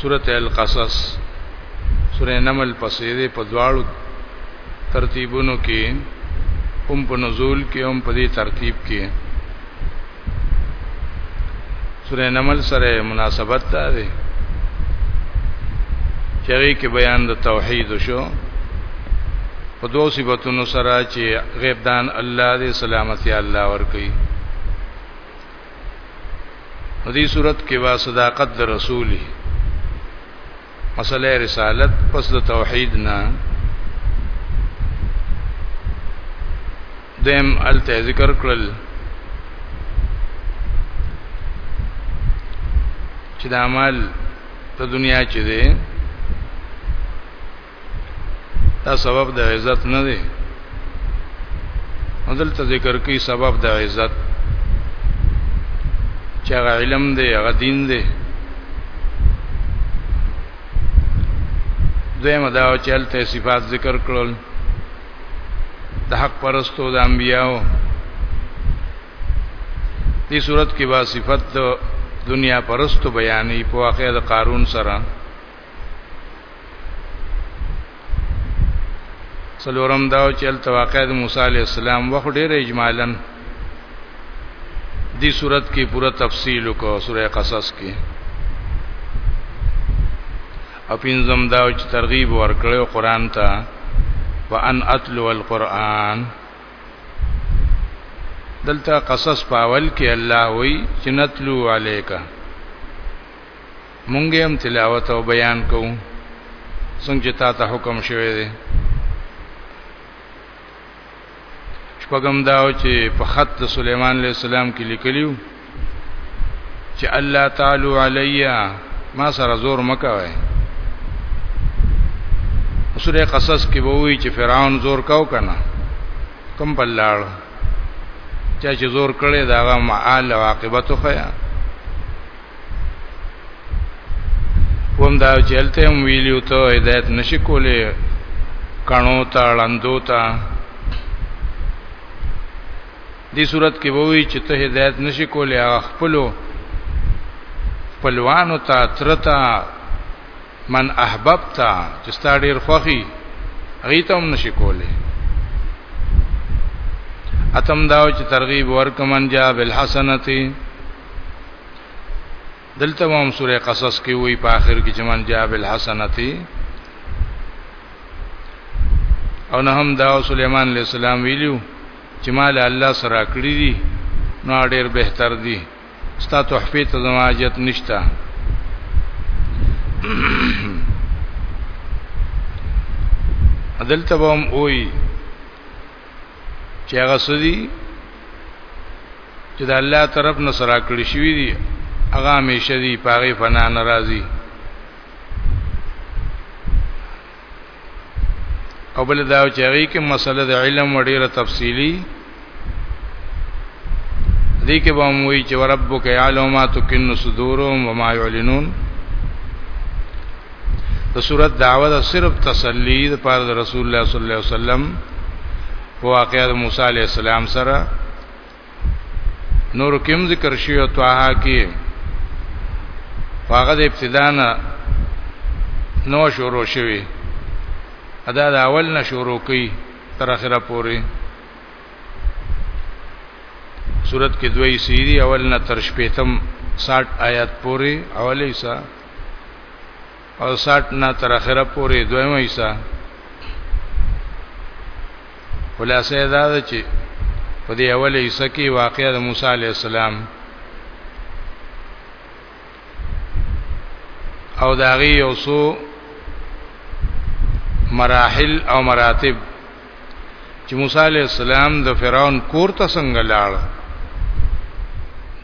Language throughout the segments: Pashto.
سورت القصص سورې نمل پسې دې په دواړو ترتیبونو کې هم په نزول کې هم په دې ترتیب کې سورې نمل سره مناسبت ده چری کې بیان د توحید شو په دوو صفاتونو سره چې غیب دان الله دې سلامتی الله ور کوي په دې صورت کې وا صداقت د رسولي مسله رسالت پس د توحید نه دیم الته ذکر کړل چې د عمل د دنیا چې دی دا سبب د عزت نه دی دلته ذکر کوي سبب د عزت چې هغه علم دی هغه دین دی دویمه دا چې هلته صفات ذکر کړل د حق پرستو د انبیاو دې صورت کې با صفت دنیا پرستو بیانې په واقعې د قارون سره سلورم دا چې ال تواقع د موسی علی السلام وخت ډیر اجمالاً دی صورت کې پوره تفصیل کو سوره قصص کې اپین زم دا چې ترغیب ورکړو قران ته وان اتلو القرآن دلته قصص پاول کې الله وی چې نتلو علیکا مونږ یې هم تلاوت او بیان کوو څنګه چې تا ته حکم شوی دی شپږم دا و چې په خط د سليمان عليه السلام کې لیکلیو چې الله تعالی علیا ما سره زور مکوي سورې قصص کې ووی چې فرعون زور کاو کنه کم بلاړ چا چې زور کړي دا غو معال او عاقبت خو وم دا چلته هم ویلیو ته هدایت نشي کولې کڼو ته لاندو ته دې صورت کې ووی چې ته هدایت نشي کولې هغه خپلو خپلوانو ته ترتا من احببتا چې ستا ډیر خوخي هغه ته هم نشي کولې اتم داو چې ترغیب ورکمن جا بالحسنتی دلته هم سوره قصص کې وی په آخر کې جمن جاء بالحسنتی او نه هم دا سليمان عليه السلام ویلو چې مال الله سره کړی دي نو ډېر بهتر دي ستا تحفه ته زماجت نشتا عدالت به هم وي چې هغه سدي چې د الله طرف نه سره کړی شوی دی هغه همیشه دی پاره فنا ناراضي او بل دا چې هغه کې مسله د علم وړيره تفصيلي دې کې به موي چې ربک يعلم ما تكن صدورهم وما يعلنون د صورت دعوه د صرف تسلی د پاره د رسول الله صلی الله علیه وسلم په واقعې د موسی علی السلام سره نور کوم ذکر شی او طه کې هغه د ابتدا نه نو شروع شوی ادا د اول نه شروع کی تر اخره پورې صورت کې دوی سیری اول نه تر شپېتم 60 آیات پورې اولې سا او 60 نه تر اخره پورې دویمه حصہ خلاصه دا ده چې په دې اوله حصہ کې واقعې د موسی عليه السلام او داغي یو څو مراحل او مراتب چې موسی عليه السلام د فرعون کور ته څنګه لاړ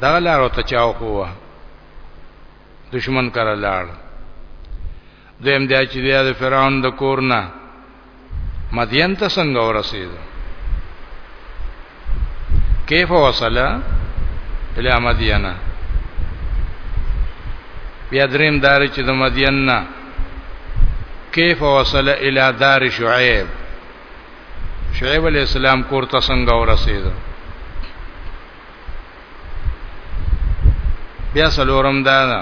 دا لار ته چاو کوه دشمن کړه لاړ دیم دی چې د فرعون د کور نه مدین ته څنګه ورسید کیف وصل الى مدینه بیا دریم دار چې د مدین نه کیف وصل الى دار شعیب شعیب علیہ السلام کور ته څنګه ورسید بیا سلورم دا ده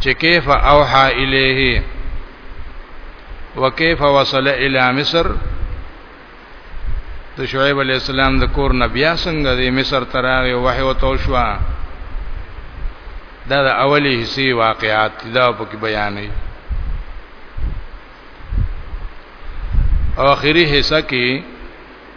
چې کیف اوحا الیه وکيف وصل الى مصر د شعیب علی السلام د کور نبیا څنګه د مصر تراغه وحی او توشوا دا د اولی حصي واقعات دا په کې بیانې او اخري حصہ کې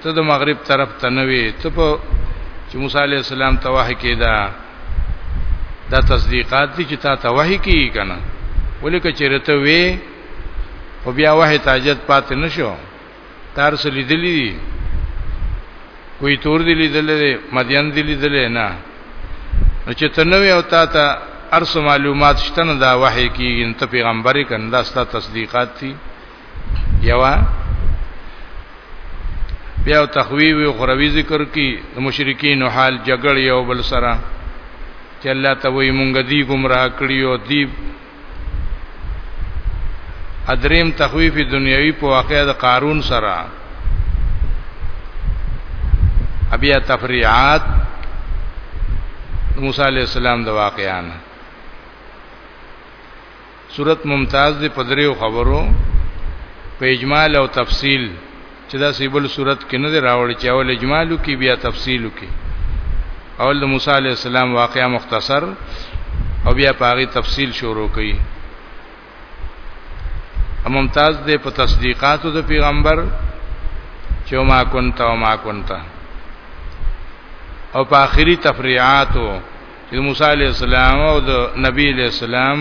ته د مغرب طرف ته نه وي ته په چې موسی عليه السلام ته وحي کېدا دا تصدیقات دي چې تا ته وحي کیږي کنه ولیکه چې رته وي او بیا وحي تاجت پاتې نشو تار سره لیدلې دي کوئی تور دي لیدلې مدین دي لیدلې نه نو چې تنوي او تا ته ارس معلومات شته نه دا وحي کیږي ته پیغمبري کنه دا ست تصدیقات دي یوا بیا تخویب او خروی ذکر کی د مشرکین حال جګړې او بل سره چې الله ته وی مونږ دی گمراه کړی او دی ادریم تخویف دنیوی په واقعې د قارون سره ابیا تفریعات موسی علی السلام د واقعانه صورت ممتاز دی په دریو خبرو په اجمال او تفصیل چې دا سیبل صورت کې نه دی راوړی چې اول اجمالو کې بیا تفصیلو کې اول د موسی علی السلام واقعا مختصر او بیا پاغي تفصیل شروع کړي ممتاز دی په تصدیقاتو د پیغمبر چې ما كنت او ما كنت او په اخري تفریعاتو د موسی علی السلام او د نبی علی السلام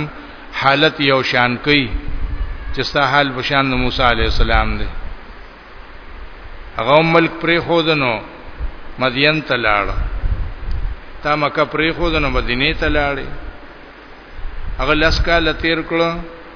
حالت یو شان کوي چې ستا حال په شان د موسی علی السلام دی هغه ملک پرې خودنو مدین ته لاړ تا مکه پرې خودنو مدینه ته لاړې هغه لسکا لتیر کړو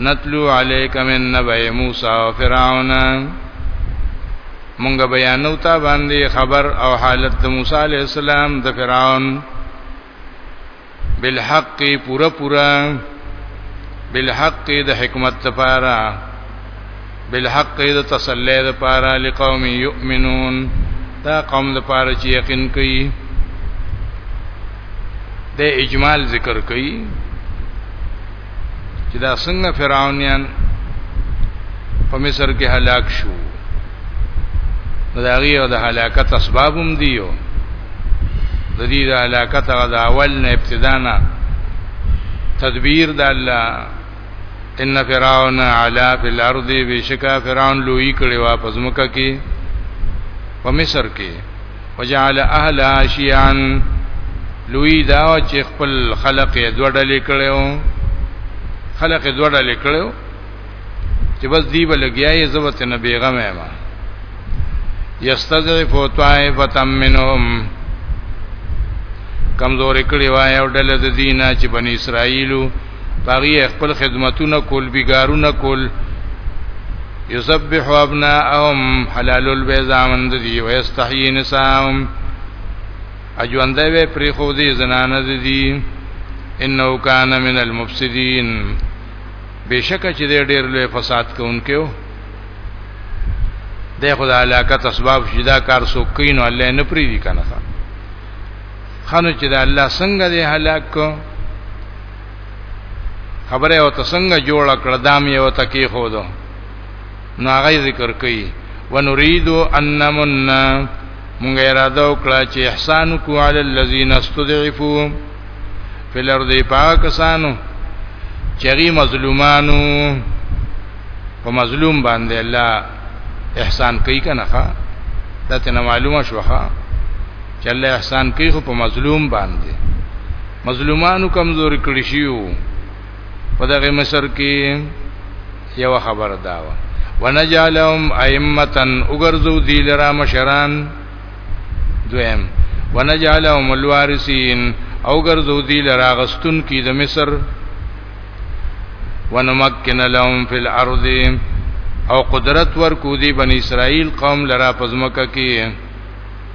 نتلو علیک من نبع موسی و فرعون مونږ بیانو تا باندې خبر او حالت د موسی علی السلام د فرعون بالحق پورا پورا بالحق د حکمت لپاره بالحق د تسلی د پاره لقوم یؤمنون دا قوم د پاره چې یقین کوي د اجمال ذکر کوي چې دا څنګه فرعونیان په مصر کې هلاک شو دا غي او د هلاکت اسباب هم دیو د دې د هلاکت غدا اول نه ابتدا نه تدبیر د الله ان فرعون علا فی الارض بشکا فرعون لوی کړي وا پزمکه کې په مصر کې وجعل اهل عاشیان لوی دا چې خپل خلق یې دوړل کړو خلق یې دوړل کړو چې بس دی بلګیاي زبط نه بیغمه ما یستضعف طائفه منهم کمزور کړي وای او ډله د دینه چې بنی اسرائیلو باغی خپل خدمتونه کول بیګارونه کول یذبح ابناءهم حلال البیزامن دی و یستحیی نساهم اجوند وی پری خو دی زنان دی انه کان من المفسدین بشک چې ډیر لوی فساد کوونکو د خدای علاقه اسباب شیدا کار سو کین الله نه پری دی کنه خانو چې د الله څنګه دی هلاک کو خبره او تسنګ جوړ کړ دام یو تکي خو دو نو هغه ذکر کوي ونريد ان نمن مونږه اراده وکړه چې احسان کو علی الذین استضعفوا فی الارض پاکستانو چری مظلومانو په مظلوم باندې الله احسان کوي کنه دا ته معلومه شوخه چې الله احسان کوي خو په مظلوم باندې مظلومانو کمزوري کړی شيو په دغه مصر کې یو خبر دا و ونجعلهم ائمه وګرځو ذی لرا مشران دویم ونجعلهم الوارثین او ګرځو ذی لرا غستون کی د مصر ونمکن لهم فی الارض او قدرت ورکو دی بنی اسرائیل قوم لرا پزمکه کی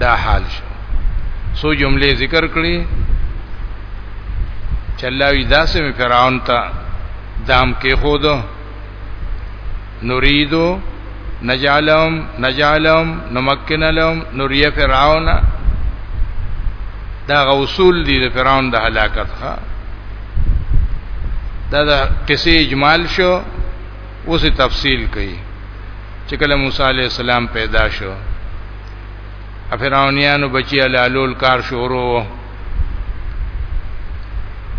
دا حال شو سو جملې ذکر کړې چې الله وی داسې مې فرعون ته دام کې خود نريدو نجعلهم نجعلهم نمکن لهم نريه فرعون دا غوصول دي د فرعون د هلاکت ښا دا د قصې اجمال شو اوس تفصیل کوي چې کله موسی عليه السلام پیدا شو افراونیانو بچی علالول کار شروع وو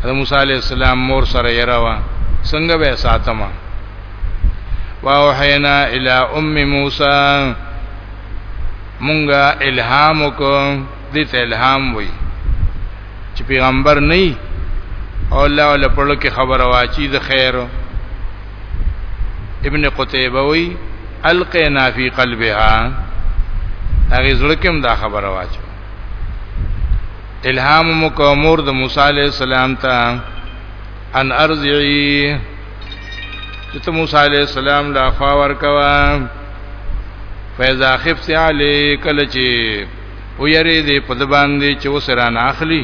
د موسی علی السلام مور سره یراوا څنګه به ساتما واوحینا الی ام موسی مونږه الهام کو دې ته الهام وای چې پیغمبر نه او الله ول پړو کې خبر واچی د خیر ابن قتيبه وی القینا فی قلبها هغه زړه کې هم دا خبره واچو الهام مکمور د موسی علی السلام ته ان ارجعی ته موسی علی السلام لا خوا ورکوا فیضا خفت علی کله چې او یری دې په د باندې چې وسران اخلي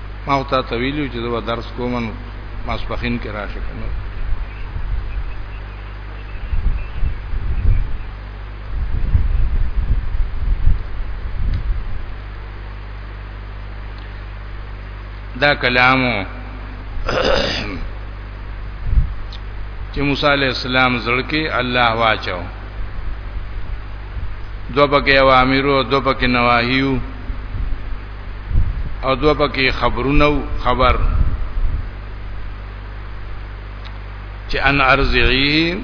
ما او تا تویلو چې دا درس کوم نو ماسپخین کې راشي کنه دا کلامو چې موسی علی السلام زړکی الله واچو دو پکې اوامرو دو پکې نواهیو او دوه پکې خبرونه خبر چې ان ارزعی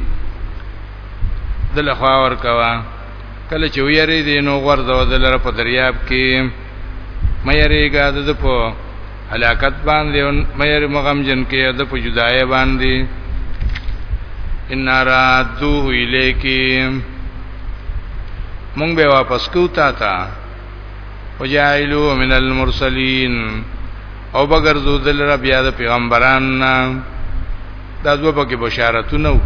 دل خوا ور کوا کله چې ویری دی نو غرزو دلر په دریاب کې مې ریګا د په هلاکت باندې مې مغم جن کې د په جدای باندې ان رادوه الیکم مونږ به واپس کوتا تا وجعلوا من المرسلین او بغیر ذو ذل رب یا د پیغمبران نه دا دوه پکې بشارتونه وو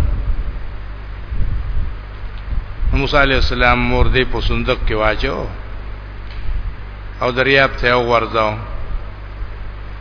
موسی علی السلام مور دې په صندوق کې واچو او دریاب ته ورځاو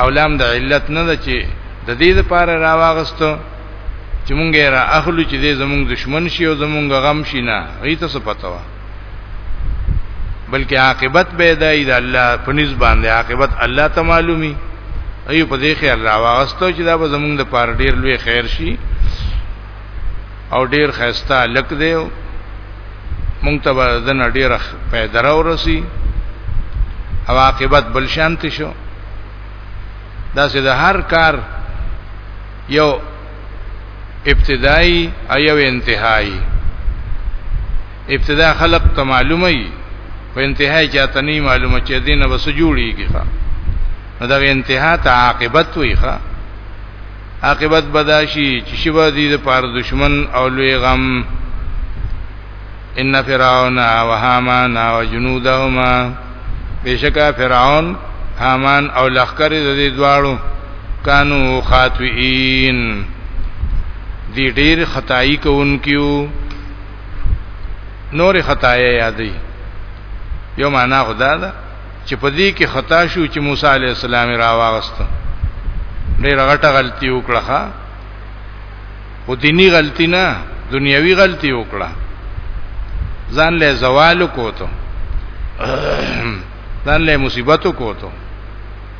او لام د علت نه ده چې د دې لپاره راواغستو چې مونږ یې را اخلو چې دې زمونږ دشمن شي او زمونږ غم شي نه هیڅ څه پته و بلکې عاقبت به دای د الله په نس باندې عاقبت الله ته معلومي ایو په دې خیال راواغستو چې دا به زمونږ د پاره ډیر لوی خیر شي او ډیر خسته لک دی مونږ ته به دنه ډیر پیدا را ورسی او عاقبت بل شانت شو دا سه د هر کار یو ابتدایي او یو انتهایی ابتدا خلق ته معلومه ای په انتهای چاته نه معلومه چې دینه وسجوړیږي ښا دا انتها ته عاقبت وي ښا عاقبت بداشي چې شبا دي د پاره دشمن او لوی غم ان فرعون او هامان او جنودهما بشکا فرعون هامان او لخر د دې دواړو کانو خاطئین دی ډیر خدای کوونکیو نور خدای یادې یو معنا خدا ده چې په دې کې خطا شو چې موسی عليه السلام راواغست ډېر غټه غلطي وکړه او دینی غلطی نه دنیوي غلطي وکړه ځان له زوال کوته ځان له مصیبتو کوته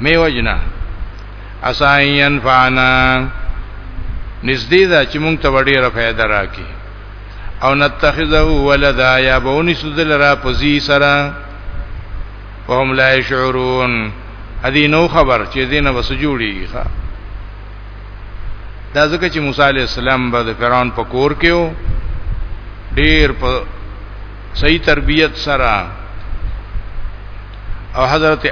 می وجنا اساین فانا نږدې ده چې مونږ ته وړيره فائدہ راکې او نتخذه ولدا یا بونی سدل را پزی سره وهم لا شعورون ادي نو خبر چې دینه وس جوړیږي ښا دا ځکه چې موسی علی السلام به د فرعون په کور کې و ډیر په صحیح تربیت سره او حضرت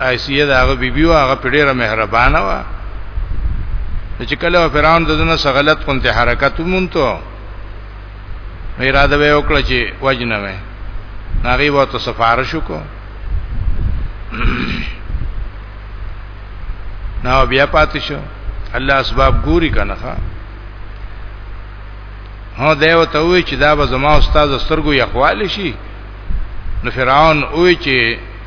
عائشہ داغه بیبي او هغه پیډه مهربانه و چې کله فرعون دنه سغلت کونته حرکت مونته اراده به وکړه چې وجنه وې ناغي وو ته سفارش وکړو نو بیا پاتې شو الله اسباب ګوري کنه ها هو دیو ته وی چې دا به زما استاد سترګو یخوال شي نو فرعون وی چې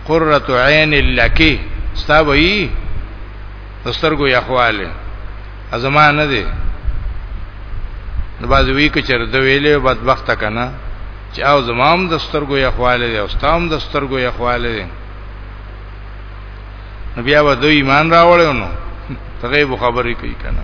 قرۃ عین لکی ستا وی دسترګو یخواله ازما نه دی نو باز وی ک چر د ویلې بدبخت کنه چې او زمام دسترګو یخواله دی او ستام دسترګو یخواله دی نو بیا و دوی ایمان راوړل نو تغیب خبرې کوي کنه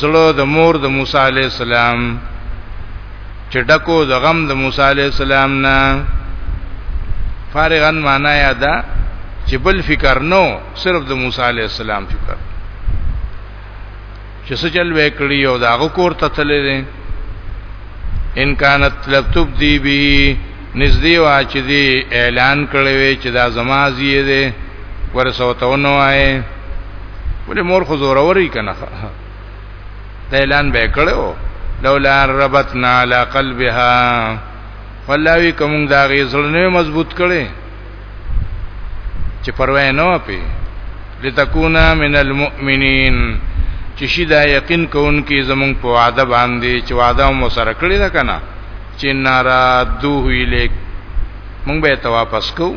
زړه د مور د موسی عليه السلام چې ډکو د غم د موسی عليه السلام نه فارغن معنا یا دا چې بل فکر نو صرف د موسی عليه السلام فکر چې سجل وکړي او داغه کور ته تللی دي ان كانت لتب دی بی نزدې وا چې دی اعلان کړی وي چې دا زمازي دی ورسوتونه وای ولې مور خو زوروري کنه دا اعلان به کړو لولا ربطنا على قلبها والله کوم دا غي زړه مضبوط کړي چې پروا نه وپي لتكونا من المؤمنين چې شي دا یقین کوونکی زمونږ په وعده باندې چې وعده مو سره کړی ده کنه چې نارا دوه الیک مونږ به ته واپس کوو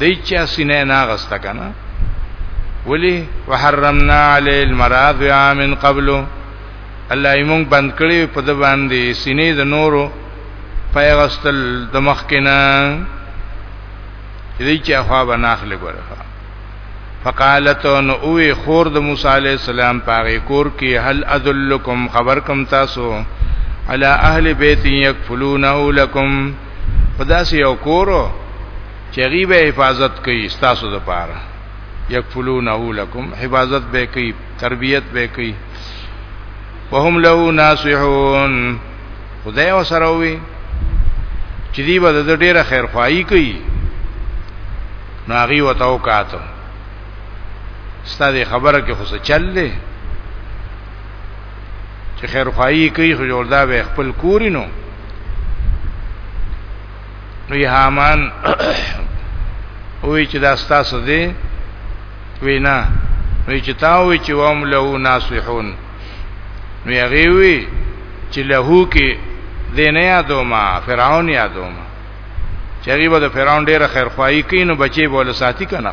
دی چا سینه نه غسته کنه ولی وحرمنا علی المراضع من قبل الله یې مونږ بند کړی په د باندې سینې د نورو پیغستل د مخکنا دې چې اخوا بناخله ګره فقالت نو اوې خور د موسی علی السلام پاره کور کې هل ادلکم خبر کم تاسو علی اهل بیت یکفلونه لکم په داسې یو کورو چې غیبه حفاظت کوي ستاسو لپاره یکفلونه لکم حفاظت به کوي تربیت به کوي وهم له ناصحون خدای وسره وي چې دی به د ډیره خیر خوایي کوي ناغي وتاو کاتو ستاسو خبره کې خو څه چل دی چې خیر خوایي کوي خو جوړدا به خپل کورینو نو یې هامان وی چې دا ستاسو دی وینا وی چې تا وی چې وام له ناصحون نو هغه وی چې له کې دینه یادو ما فرعون یادو ما چې هغه به د فرعون ډیره خیرخواهی کوي نو بچي بوله ساتي کنه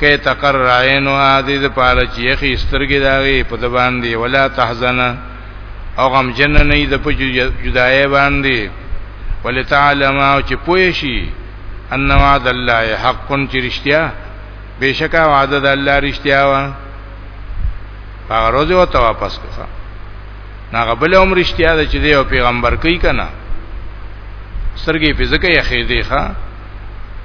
کې تقرر عینو هذه د پاره چې یخي سترګې داغي په د باندې ولا تحزن او غم جن نه د په جدای باندې ولتعلم او چې پوه شي ان وعد الله حق چې رښتیا بشکا وعده د الله رښتیا و هغه روزه او ته واپس کړه هغه بل عمر رښتیا د چې دی او پیغمبر کوي کنه سرګي په ځکه یې خېدې ښا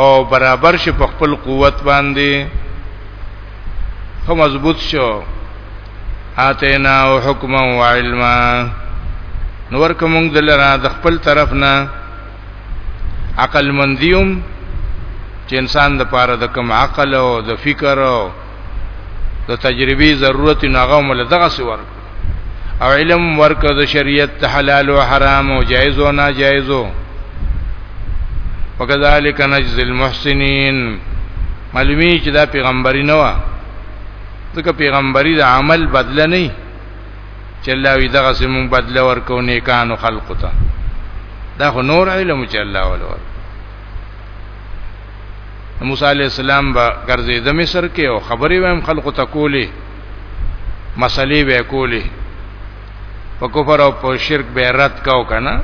او برابر شي په خپل قوت باندې خو مضبوط شو اتینا او حکم او علم نور کوم دلرا د خپل طرف نه عقل مندیوم چې انسان د پاره د کم عقل او د فکر او د تجربي ضرورت نه غومل دغه سور او علم ورکو د شریعت حلال او حرام او جایز او ناجایز وکذالک نجزی المحسنین معلومی چې دا پیغمبري نه و ځکه پیغمبري د عمل بدل نه چې الله وی دغه سیمون بدل ورکو نیکانو خلق ته دا خو نور علم چې الله ولور موسی علی السلام با ګرځید مصر کې او خبرې ویم خلق ته کولې مسلې به کولې په کفر او په شرک به رد کاو کنه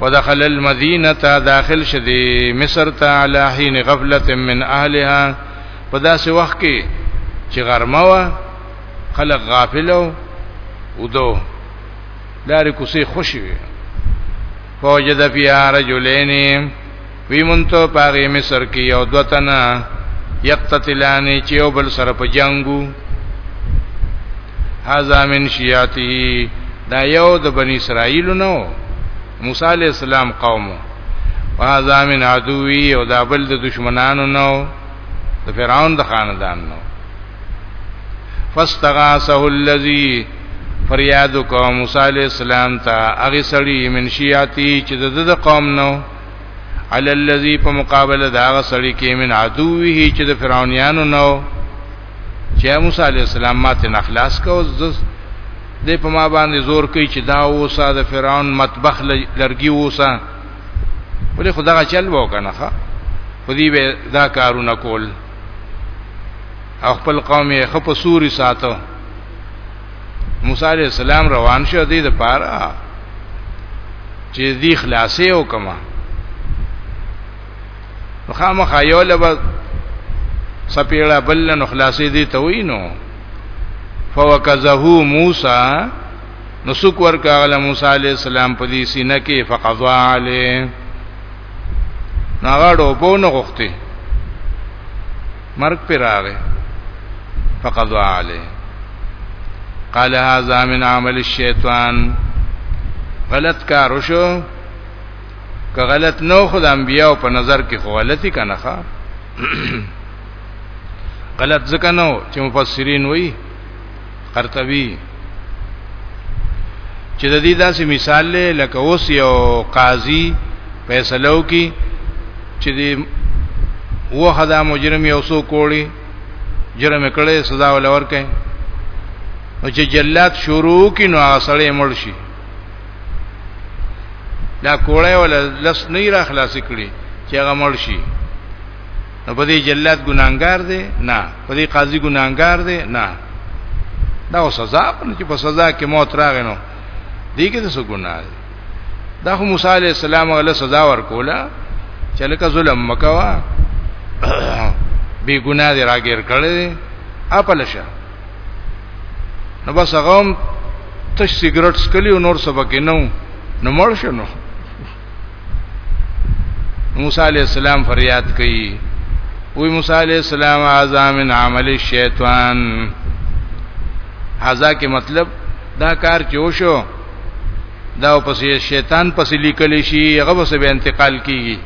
ودخل المدینه تا داخل شدی مصر ته علی حين غفلت من اهلها په داسې وخت کې چې غرمه وا خلق غافلو ودو لارې کوسي خوشي وي فوجد فيها رجلين وی مونته پاغي مصر کې یو دوتنه یقتتلان چې یو بل سره په جنگو هاذا من شیاته دا یو د بنی اسرائیل نو موسی علی السلام قوم هاذا من عدوی او دا بل د دشمنانو نو د فرعون د خاندان نو فاستغاثه الذی فریاد کو موسی علی السلام ته اغه سړی من شیاتی چې د قوم نو علی الذی په مقابله دا غسړی کې من عدوه چې د فرعونانو نو چې موسی علی السلام ماته نخلاص کو زس دې په ما باندې زور کوي چې دا اوسه د فرعون مطبخ لرګي اوسه ولې خدای چل وو کنه ښا خو دې به دا کارونه کول او خپل قوم یې خپ سوري ساتو موسی علیہ السلام روان شو دی د پاره چې دی خلاصې او کما خامخا یو لبا سپیړه بل نو خلاصې دی ته وینو فوکزه موسی نو سوک ورکا علی موسی علیہ السلام په دې سینه کې فقضا علی ناغړو په نو غخته مرګ پر راغې فقضا علی قال هذا من عمل الشیطان غلط کار وشو که غلط نو خود انبیاء په نظر کې خو غلطی کنه ښا غلط ځکه نو چې مفسرین وایي قرطبي چې د دې داسې مثال له لکه اوس یو قاضي فیصلو کې چې دی و خدا مجرم یو سو کوړي جرم کړي سزا ولور کوي او چې جلات شروع کې نو اصلې مړ شي دا کوړی ولا لس نه را خلاص کړي چې هغه مړ شي نو په دې جلاد ګناګار دی نه په دې قاضي ګناګار دی نه دا او سزا په چې په سزا کې موت راغی نو دې کې څه ګناه دی دا خو موسی عليه السلام غل سزا ورکوله چې لکه ظلم مکوا بی ګناه دی راګیر کړی خپل شه نو بس هغه تش سیګریټ سکلی او نور سبا کې نو نو مړ شنو موسی علی السلام فریاد کوي وی موسی علی السلام اعظم من عمل الشیطان هاذا کې مطلب دا کار چې وشو دا پسې شیطان پسې لیکل شي هغه پسې به انتقال کیږي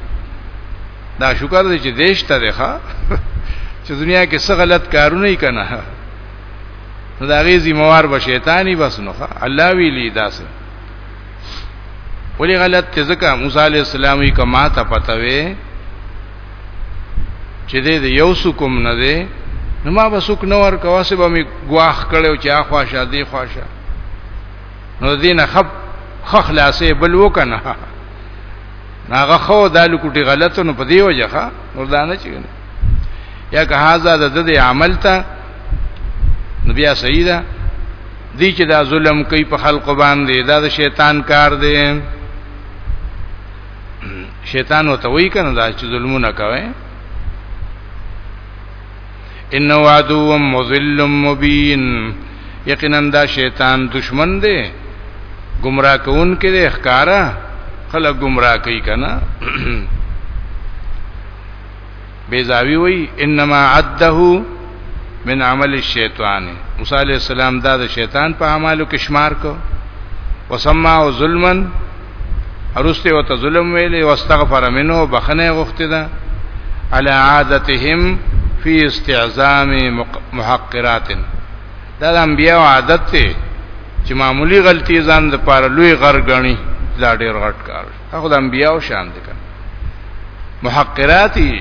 دا شکر دې چې دیش ته ده چې دنیا کې څه غلط کارونه یې کنه دا غي زموار به شیطانی بس نو الله ویلی داسه ولی غلط ته ځکه موسی علی السلام یې کما ته پتوي چې دې یو سکم نه دی نو ما به سوک نور کواسه به می گواخ کړو چې اخوا شادي خواشه نو دین خب خخلاصې بل وکنه ناغه خو دالو کوټي غلط نو په دی وجه ها نور دانه چی یا که هاذا د دې عمل ته نو بیا صحیح ده دی چې دا ظلم کوي په خلق باندې دا د شیطان کار دی شیطان وته وی کنه دا چې ظلمونه کوي ان وعدو مذل مبین یقینا دا شیطان دشمن دی گمراه کون کې دی ښکارا خلک گمراه کوي کنه بیزاوی وی انما عده من عمل الشیطان موسی علیہ السلام دا د شیطان په اعمالو کې شمار کو وسما او ظلما ارسته وت ظلم ویلې واستغفر منه بخنه غفته ده على عادتهم فی استعظام محقرات دا د انبیاء عادت ته چې معمولی غلطی ځان د پاره لوی غر غني دا ډیر غټ کار هغه د انبیاو شان دي کنه محقراتی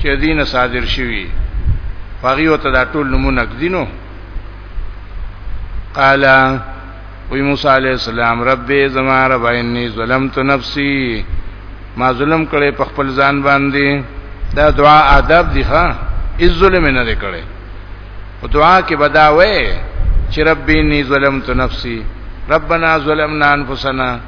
چې دینه صادر شوی هغه یو ته دا ټول نمونه کدینو قال وی موسی علی السلام رب زما رب انی ظلمت نفسی ما ظلم کړي په خپل ځان باندې دا دعا آداب دي ها از ظلم نه کړي او دعا کې بداوي چې رب انی ظلمت نفسی ربنا ظلمنا انفسنا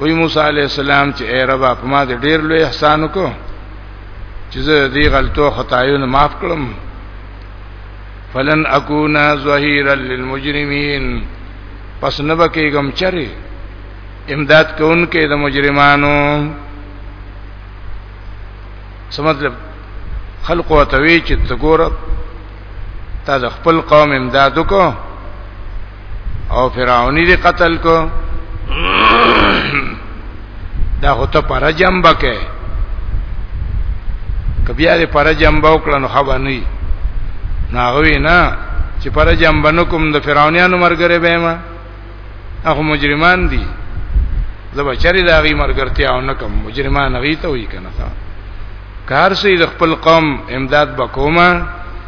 وی موسی علی السلام چې ای رب په ما دې ډیر لوی احسان وکړو چې زه دې غلطو خدایونو معاف کړم فلن اكونا ظهيرا للمجرمين پس نه بکیګم چری امداد کوونکې د مجرمانو څه مطلب خلق وتوی چې تګور تا د خپل قوم امداد وکړو او فرعونی دی قتل کو دا خو ته پر جنب کې کبیا دې پر جنب وکړه نو خبر نه ناغوی نه چې پر جنب نکم د فرعونانو مرګره به ما هغه مجرمان دي زبا چری دا غي مرګرتیا او نکم مجرمان غي ته وی کنه کار سي د خپل قوم امداد بکوما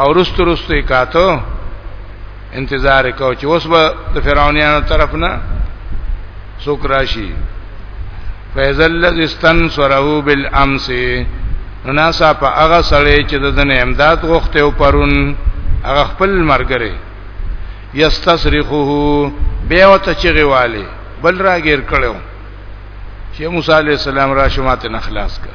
او رست رست کاتو انتظار کو چې اوس به د فرعونانو طرف نه څوک راشي فیض الذی استنصره بالامس ناسا په هغه سړی چې د دنه امداد غوښته او پرون هغه خپل مرګره یستصرخه بیا وته چغیواله بل راګیر کړو چې موسی عليه السلام را شمات نه خلاص کړ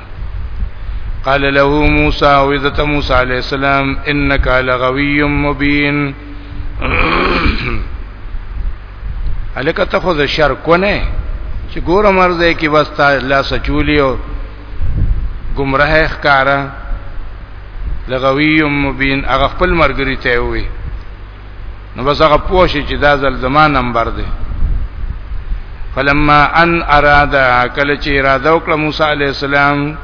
قال له موسی او عزت موسی عليه السلام انك لغوي مبين الکه ته خو د شر کو نه چې ګوره مرزه کې بس تا لا سچولی او گمراه ښکارا لغوی مبین هغه خپل مرګری ته وي نو بس هغه پوښي چې دا ځل زما نمبر دی فلما ان اراده کله چې اراده وکړه موسی علی السلام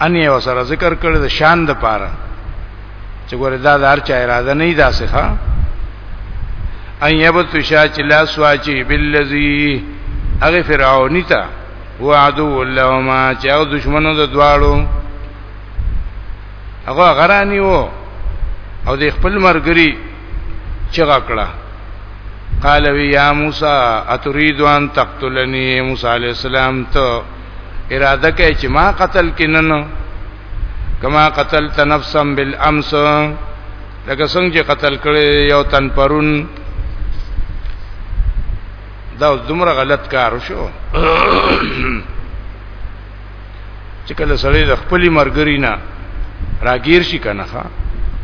ان یو سره ذکر کړی د شان د پاره چې ګوره دا د هر چا اراده نه دا څخه ان یبت شا چې لا سواچی بالذی هغه فرعونی ته وعدو اللهم چې هغه دشمنو د دواړو هغه غرانی وو او د خپل مرګري چغه کړه قال وی یا موسی اتريد ان تقتلني موسی عليه السلام ته اراده کوي چې ما قتل کینن کما قتلت نفسا بالامس لکه څنګه چې قتل کړي یو تن پرون دا دومره غلط کار شو چې کله سړی د خپل مرګري نه راګیر شي کنه ښا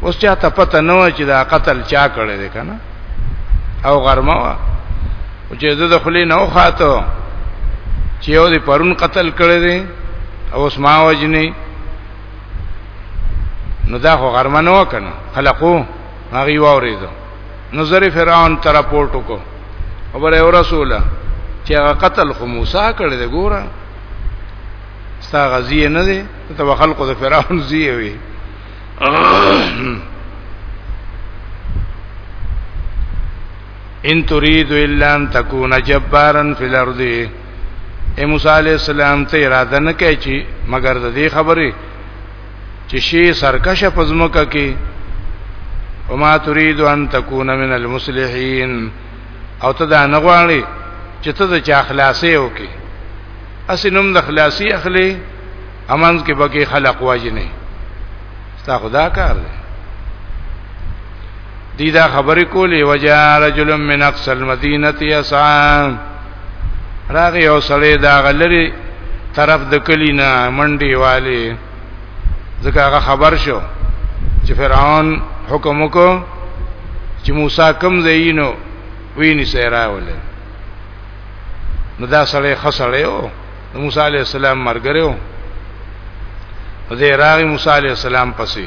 اوس چا ته پته نه و چې دا قتل چا کړی دی کنه او غرمه وا او چې زه د خلی نه وخاتو چې یو دی پرون قتل کړی دی او اوس ما وجنی نو دا خو غرمه نه وکنه خلقو هغه وریدو نظر فرعون تر پورټو کو او بر رسوله چې هغه قتل خو موسی کړی دی ګوره ستا غزیه نه دی ته به خلکو د فرعون زیه وي ان تريد الا ان تكون جبارا في الارض اے موسی علی السلام ته اراده نه کوي چې مگر د دې خبرې چې شی سرکشه پزموکه کې وما تريد ان تكون من المصلحين او ته دا نه غواړي چې ته د چا خلاصې وکې اسنم د خلاصي اخلي امنځ کې بګي خلق واجنې ستا خدا کار دی دی دا خبرې کولې وجا رجل من اقصى المدينه يسعى راغي او سړی دا غلري طرف د کلینا منډي والي ځکه هغه خبر شو چې فرعون حکم وکړ چې موسی کم زینو ویني سیرا ولې نو دا سړی خسړی و موسی علی السلام مرګره و زه راغی موسی علی السلام پسې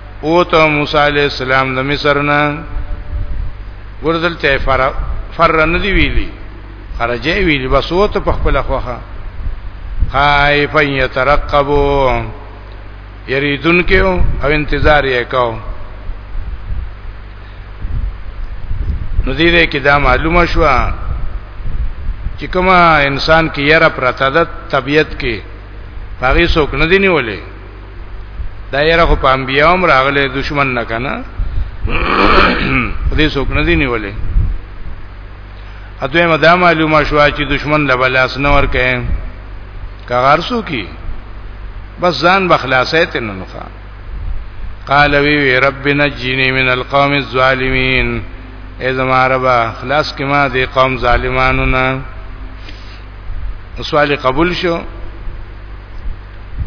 او ته موسی علی السلام د مصر نه ورزل ته فر فر نه دی ویلی خرجه ویلی بس او ته په خپل خوخه خائف یترقبو یریدون کې او انتظار یې کاو نو دې دې کې دا معلومه شو چې کومه انسان کې یره پرته د طبیعت کې هغه څوک نه دی نیولې دا یې راغو په انبیا هم راغله دشمن نه کنه دې څوک نه دی نیولې اته مدا معلومه شو چې دشمن له بلاس نه ورکه کغار سو کی بس ځان بخلاصه ته نه نخا قال وی وی رب نجنی من القوم الظالمین ای زما رب خلاص کما دی قوم ظالمانو نه سوال قبول شو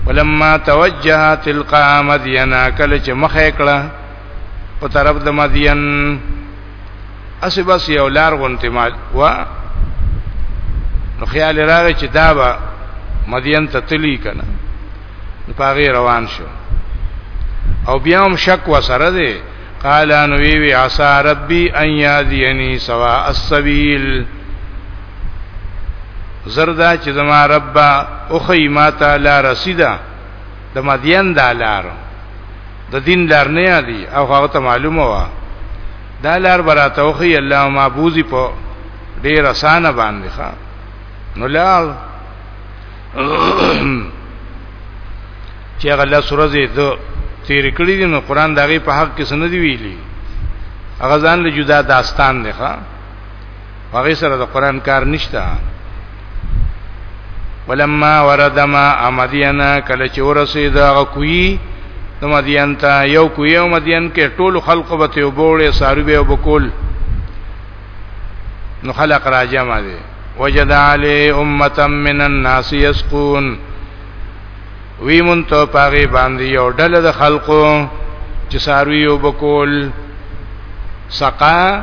ولما توجه تلقا مدین کله چې مخه کړه په طرف د مدین اسی بس یو لار غونته مال وا نو خیال راغی چې دا به مدین ته تلی کنه نو پاغه روان شو او بیا هم شک وسره دی قال ان وی وی عسى ربي ان يهديني سواء السبيل زردا چې زما رب او خی ما تعالی رسیدا د مدین د لار د دین لار نه دی او هغه ته معلومه وا دا لار براته او خی الله ما بوزي په ډیر اسانه باندې ښا نو لال چې هغه الله سره دې ته تیر کړی دی نو قران دغه په حق کې سند ویلی هغه ځان له جدا داستان دی ښا هغه سره د قران کار نشته ولما ورد ما امدینا کله چې ورسید هغه کوی د مدین ته یو کوی او مدین کې ټول خلق به ته وبوړې سارو به وبکول نو خلق راجم دي وجد علی امه من الناس یسقون وی مون ته پاغي باندې یو ډله د خلقو چې ساروی وبکول سقا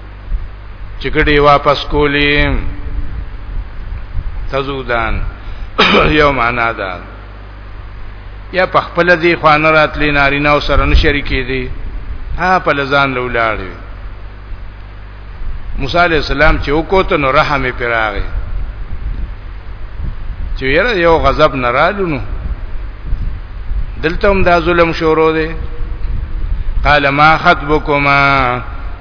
چې ګډي واپس کولی تزودان یو معنا ده یا په خپل دی خوانه راتلی نارینه او سره نه شریکې دي ها په لزان لولاړي موسی علی السلام چې وکوت نو رحم پیراغه چې یره یو غضب نه رالو نو دلته هم دا ظلم شروع دی قال ما خطبكما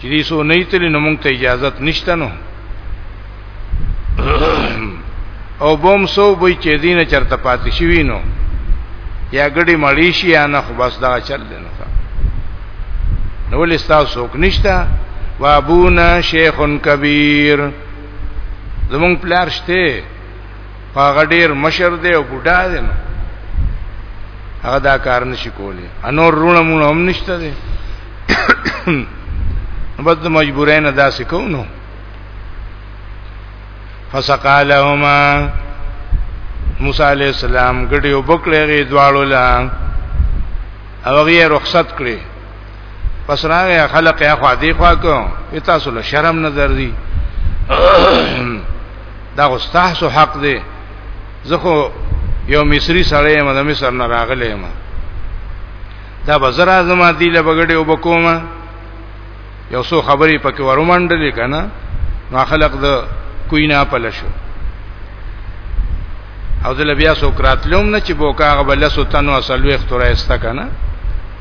چې دې سو نه تللی نو مونږ ته اجازه نشته نو او بوم سو به چې دینه چرته پاتې شوی نو یا ګډي مړی شي یا نه خو بس دا چل دی نو نو ولې تاسو څوک نشته وابونا شیخ کبیر زمون پلار شته هغه ډیر مشر دی او بوډا دی نو هغه دا کار نشي کولی انور رونه مون هم نشته دی بس د مجبورین ادا سکو نو فسقالهما موسی علی السلام ګډي وبکړې غي دواړو لا او غي رخصت کړې پس راغی خلق یا خوا دی خوا کو پتا سول شرم نه درځي دا غستحس حق دی زخو یو مصری سړی ما د مصر نه راغلی ما دا بزر اعظم دی له بغړې وبکوما یو څو خبرې پکې ورمنډلې کنه نو خلق د کوی نه پلشو او دل بیا سوکرات لوم نه چې بوکا غبل سو تنو اصل وخت را استا کنه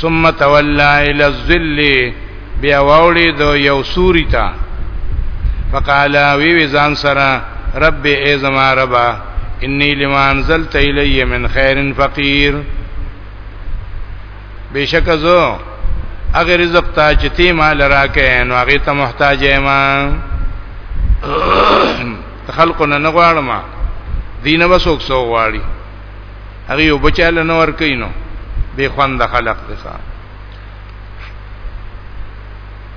ثم تولى الى الظل بیا وړي دو یو سوري تا فقال وی وی ځان سره رب ای زما ربا انی لما انزلت الی من خیر فقیر بشک زو اگر رزق تا چتی ما لراکه نو هغه ته محتاج یم خلقنا نغواړم دینه وسوک سو غواړي هغه یو بچاله نه ور کوي نو به خوند خلق دي ښا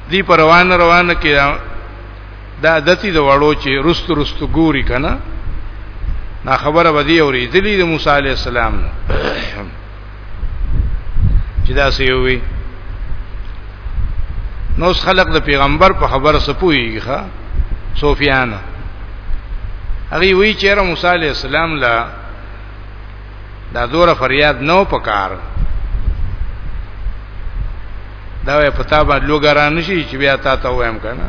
دی پر روان روان کې دا دتی د وړو چې رست رست ګوري کنه نا خبره ودی اوري دلی د موسی عليه السلام چې دا سی وي نو خلق د پیغمبر په خبره سپويږي ښا سفیان هغه وی چې موسی عليه السلام لا دا دوره فریاد نو پکار دا وې پتا باندې لوګران نشي چې بیا تا ته وایم کنه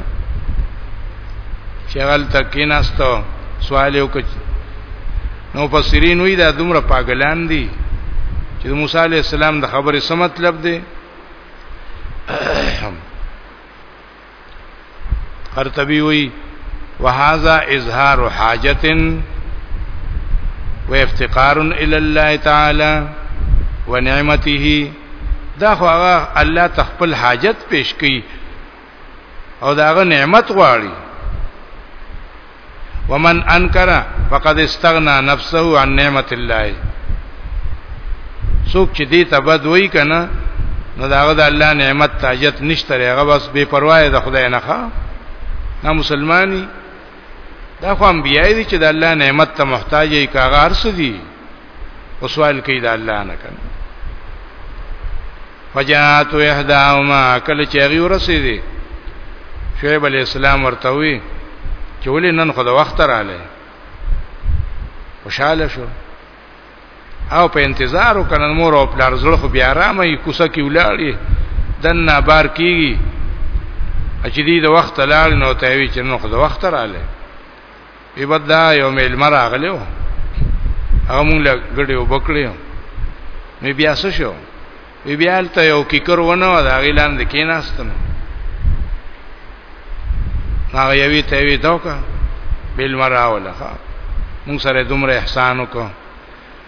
شغل تکیناستو سوال یو کچ نو پسرین وی دا دومره پاګلان دي چې موسی علی السلام د خبرې څه مطلب دی قرطبي وی وهذا اظهار حاجت و افتقار الى الله تعالی ونعمته دا خو هغه الله تخپل حاجت پیش کوي او داغه نعمت غواړي ومن انکر فقد استغنا نفسه عن نعمت الله څوک چې دې ته بد وای کنه نو داغه د الله نعمت تاجت نشته هغه بس بے پروا ده خدای نه ښا نه مسلمانی دا خو انبیای دي چې د الله نعمت ته محتاج یې کاغار سدي او سوال کوي د الله نه کنه فجات احداهما کله چې هغه ورسېدي شعیب علی السلام ورته وی چې ولې نن خو د وخت رااله خوشاله شو او په انتظار وکړن مور او پلار زړه خو بیا آرامه یې کوسه کې ولاړې دنه بار کیږي چې دې د وخت لاړ نو ته وی چې نو خو د وخت رااله په بدا یو مل مر اغلو هغه مونږ له ګډي وبکړیو نو بیا څه شو وی بیا ته یو کیکر ونه و دا غیلان د کیناستم هغه یوی ته وی دوکا بل مراوله مون سره دومره احسان وکړو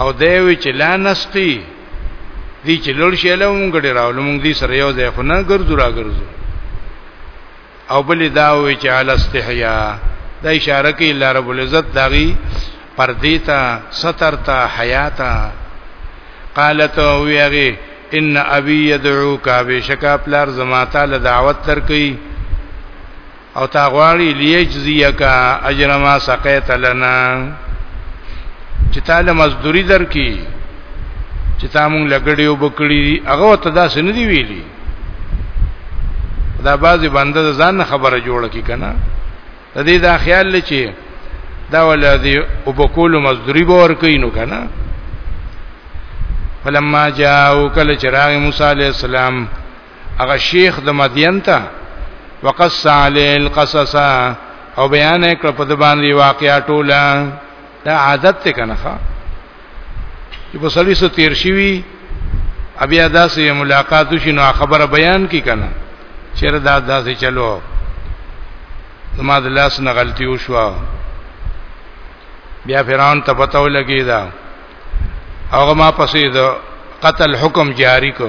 او دیوی چې لا نسقي دی چې لړ شي له مونږ ډیر راول مونږ دې سره یو ځای خو نه ګرځو را ګرځو او بل دا وی چې عل استحیا دا اشاره کوي الله رب العزت داغي پردې ته ستر ته حیات قالت ویغه ان ابي يدعوك بشکا پلار زما ته دعوت تر کوي او تا غواړي ليجزيک اجر ما سقيت لنا چې تعالی مزدوري درکې چې تا مونږ لګړې وبکړي هغه ته دا سن دی ویلي دا بازي بنده ځان خبره جوړه کی کنه د دې دا خیال لچې دا ولذي وبکول مزدوري باور کوي نو کنه فلما جاءوا کل چراغ موسی عليه السلام هغه شیخ د مدین ته وقص علی القصص او بیان کړ په د باندې واقعیا ټوله دا عادت ته کنه ښا چې په سړی سو تیر شوی بیا داسې ملاقات شي نو خبره بیان کی کنه چیرې دا داسې چلو زما د لاس نه غلطي وشوه بیا فرعون ته پتو لګی دا هغه ما پسې د قتل حکم جاری کو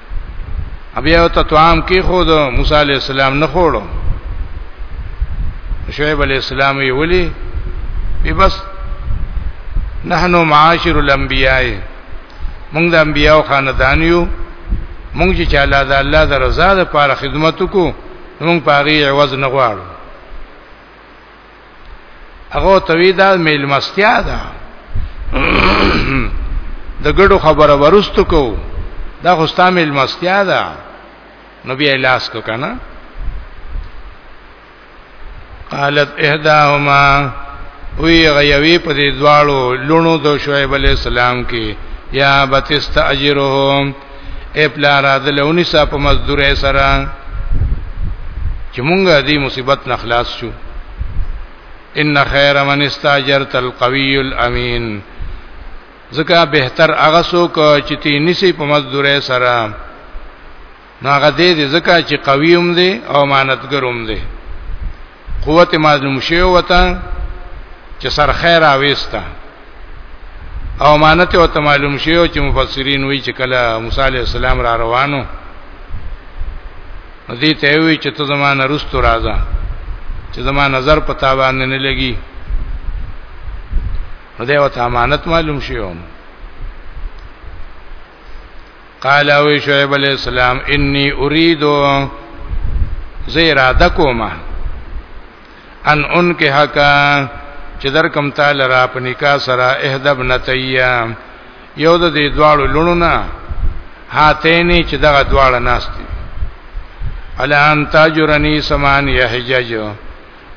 ابي او تطعام کې خو د موسی عليه السلام نه خوړو شعیب عليه السلام یې ولي به بس نحنو معاشر الانبیاء موږ د انبیاء خاندان یو موږ چې چاله د الله د رضا لپاره خدمت وکړو موږ پاره عوض نه غواړو هغه توی دا میل مستیا ده د ګړو خبره ورستو کو دا خو ستا میل مستیا ده نو بیا لاس کو کنه قالت احداهما وی غیوی په دې دواړو لونو د شعیب علی السلام کې یا بتست اجرهم اے پلار ادلونی سا په مزدورې سره چې مونږه دې مصیبت نه خلاص شو ان خیر من استاجرت القوی الامین ځکه بهتر هغه څوک چې تی نسی په مزدورې سره نو هغه دې ځکه چې قوی هم دی او امانتګر هم دی قوت معلوم شي وته چې سر خیر اويستا او امانت او ته معلوم شي چې مفسرین وی چې کله موسی عليه السلام را روانو دې ته وی چې ته زمانه رستو راځه چې زما نظر پتا باندې نه لګي نو دا وته امانت معلوم شي قال او شعیب علیہ السلام انی اريد زیرا دکوما ان ان کې حقا چې در کم تعالی را په نکاح سره اهدب نتیا یو د دې دواړو لونو نه هاتینی چې دغه دواړه ناشتي الا ان تاجرنی سمان یحجج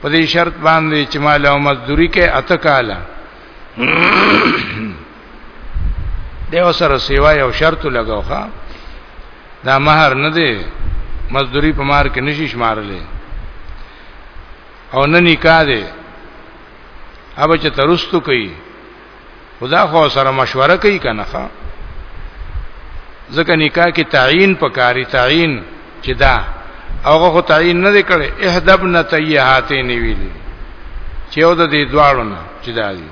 په دې شرط باندې چې مال او مزدوری کې اتکاله دیو سره سیوا یو شرط لګاوخه دا مہر نه دی مزدوری په مار کې نشي شمارلې او نه نکاح دی اوب چې ترستو کوي خدا خو سره مشوره کوي کنه ښا ځکه نکاح کې تعین پکاري تعین چې دا هغه خو تعین نه کړي احدب نتیهاتې نیویلې چې او د دې دواړو نه چې دا دي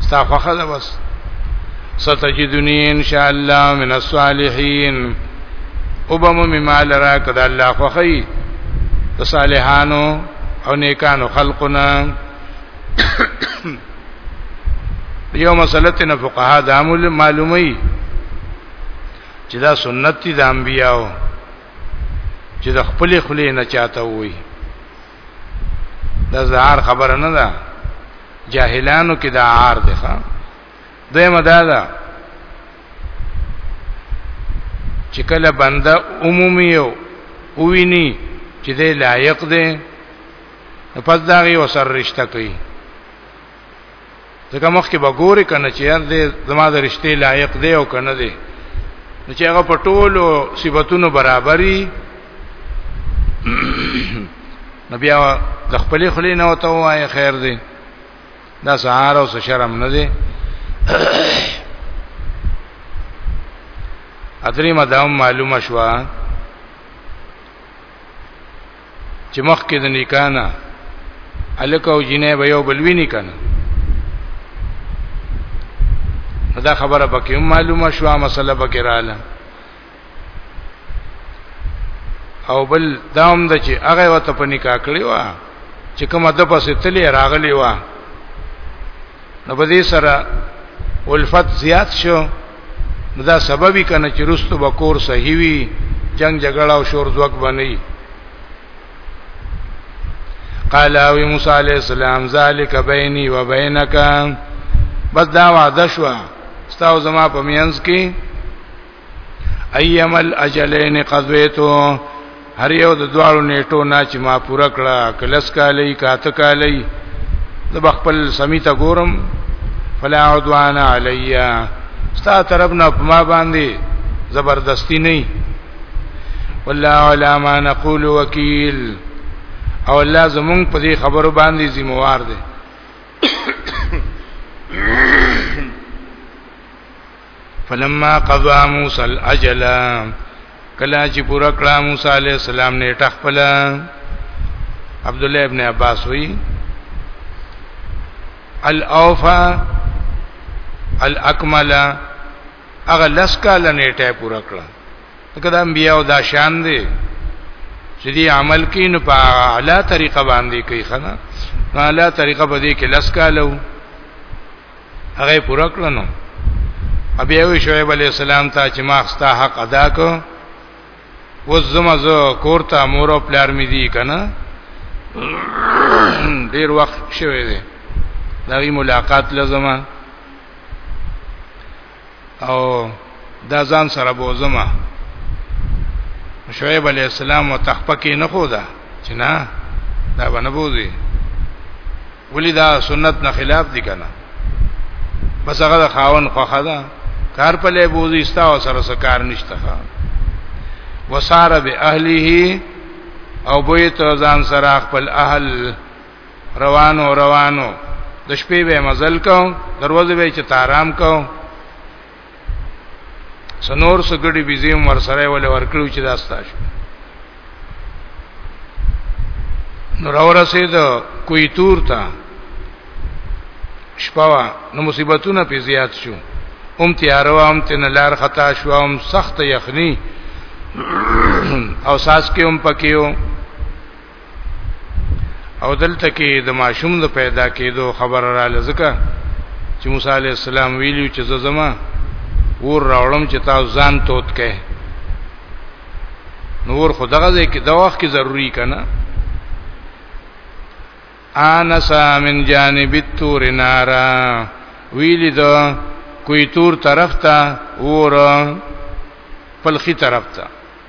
ستا خوخه ده بس ستجدنی ان شاء الله من الصالحین وبمو مال را کده الله خوخی صالحانو او نیکانو خلقنا یو مسله تن فقها د عمل معلومی چې دا سنت دي د انبیاو چې د خپل خلی نه چاته وي دا زهار خبره نه ده جاهلانو کې دا عار ده ښا دیمه دا ده چې کله بنده عمومي یو ویني چې دی لایق دی پس دا غي وسر رشتہ کوي ځکه مخکې به ګوري کنه چې یار دې زما د رښتې لایق دی او کنه دی نو چې هغه په ټولو صفاتونو برابرۍ نو بیا د خپلې خلې نه وته وایي خیر دی دا سهار او شرم نه دی ادري مدام معلومه شوه چې مخکې د نکاح نه الک او جنې به یو بل ویني کنه دا خبره پکې معلومه شو مسله پکې رااله او بل داوم د دا چې هغه وته په نکاح کړی و چې کومه د پسې تلې راغلی و نو په دې سره الفت زیات شو نو دا سببي کنه چې رستو بکور صحیح وي جنگ جګړه او شور زوک بنئ قال او موسی علیہ السلام ذالک بیني و بینک بس دا وعده شو ستاسو زما په مینس کې ايام الاجلین قضیتو هر یو د دواړو نیټو نه چې ما پوره کړه کلس کالی کاته کالی د خپل سمیته ګورم فلا عدوان علیا ستا طرف نه په ما باندې زبردستی نه والله علی ما نقول وکیل او الله زمونږ په دې خبرو باندې ذمہ وار دی فلما قضا موسی الاجل کلا چې پورا کړه موسی علی السلام نه ټخپل عبد الله ابن عباس وی الاوفا الاکمل هغه لس کال نیټه پورا کړه کدا انبیاء او دا شان دي چې دې عمل کین په اعلی طریقه باندې کوي خنا اعلی طریقه په دې کې لس کالو هغه پوره کړنو ابي او شعیب علی السلام ته چې ما خستا حق ادا کو وزما زه کورته مور او پلار مې دي کنه ډیر وخت شوه دی دا وی ملاقات لزما او دا ځان سره بوزما شعیب علی السلام وتخپکی نه خو دا چې نه دا باندې بوزي ولی دا سنت نه خلاف دي کنه بس هغه خاون خوخه ده کار په لې بوزي استا او سره سکار نشته وسار به اهله او بویت ځان سره خپل اهل روانو روانو د شپې به مزل کو دروازه به چې تارام کو سنور سګړي بيزیم ور سره ول ورکړو چې داستا شو نو راورسه د کوی تور ته شپوا نو مصیبتونه په زیات شو هم تیارو هم تن لار خطا شو هم سخت یخنی او ساس کې هم پکيو او دلته کې د ماشوم د پیدا کېدو خبر را لزکه چې موسی عليه السلام ویلو چې زما ور راولم چې تاسو ځان توت کې نور خدغه دې کې د وخت کې ضروری کنه انسا من جانب التور نارا ویلی دا کوئی تور طرف تا ور پلخی طرف تا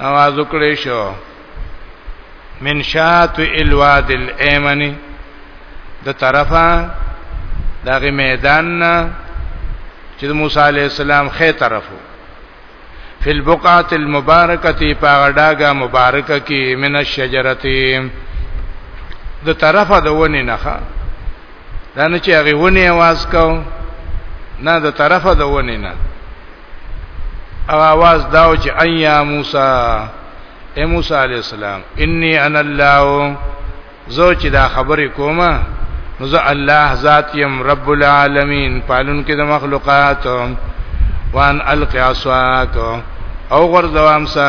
اواز وکړې شو من شات الواد الایمنی د طرفه دغه میدان نه چې موسی علی السلام خې طرفو فی البقعه المبارکه پاغډاګه مبارکه کی من الشجرتی د طرفه د ونی نه دا نه چې هغه ونی आवाज کو نه د طرفه د ونی نه او आवाज داو چې ايا موسی اے موسی عليه السلام اني انا الله زو چې دا خبرې کومه نو زه الله ذات يم رب العالمین پالون کې د مخلوقات وان القی عصاک او غرزوام سا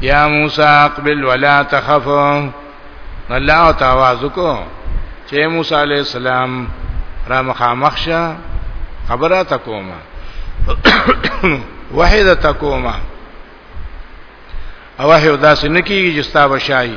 یا موسی اقبل ولا تخف الله تعالی کو چې موسی علی السلام را مخامخ شه خبره تکوما وحید تکوما او هیو داسې نکیږي چې ستاب شای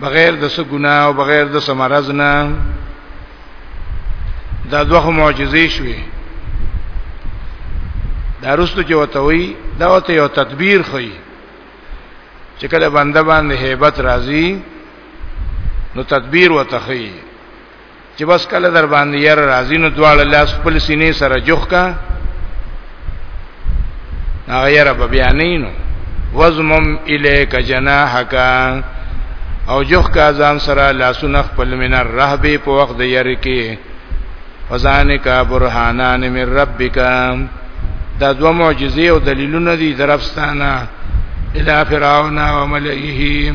بغیر د څه ګناه او بغیر د څه مرز نه دا دوه معجزې شوې دا رستو چې وته وي دا وته یو تدبیر خي چې کله بنده باندې hebat راځي نو تدبیر وته خي چې بس کله در باندې ير راځي نو دواړه لاس خپل سینې سره جوخ کا هغه ير به بیانې نو وزمم الیک جناحک او جوخ کا ځان سره لاسونه خپل من الرهب په وخت د ير کې فزانک برهانان من ربک دا دو معجزې او دلیلونه دي درفستانه الى فرعون وملئه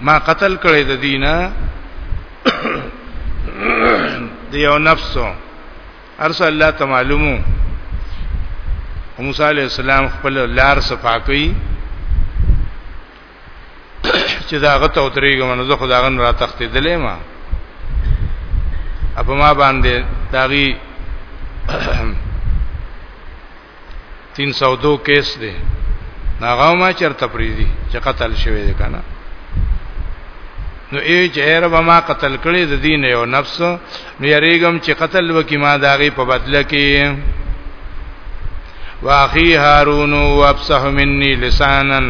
ما قتل کړی د دینه د یو نفسو ارسل الله ته معلومو موسی علی السلام خپل لار صفاقی چې دا غته وترېګم نو زه خداغن را تختې دلې ما اپا ما باندې داغي 302 کیس دی هغه ما چرته پریدي چې قتل شوی دی کنه نو ای چهره به ما قتل کړي د دین یو نفس نو یریګم چې قتل وکي ما داغي په بدله کې واخی هارون او ابصح مني لسانا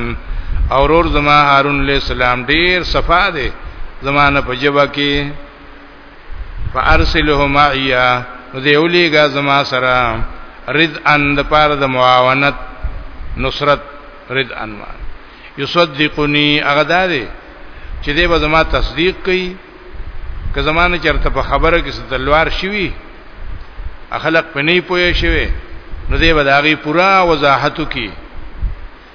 اورور زما هارون علیہ السلام ډیر صفا دی زمانه په جبا کې فارسله معیا نو دی اولیګا زما سره رد ان د پاره د معاونت نصرت رد ان ما یصدقنی هغه دادی چې دی به زما تصدیق کوي که زمانه چرته په خبره کې ستلوار شوی اخلاق پنی پوي شوی نو دی به داغي پورا وضاحت کوي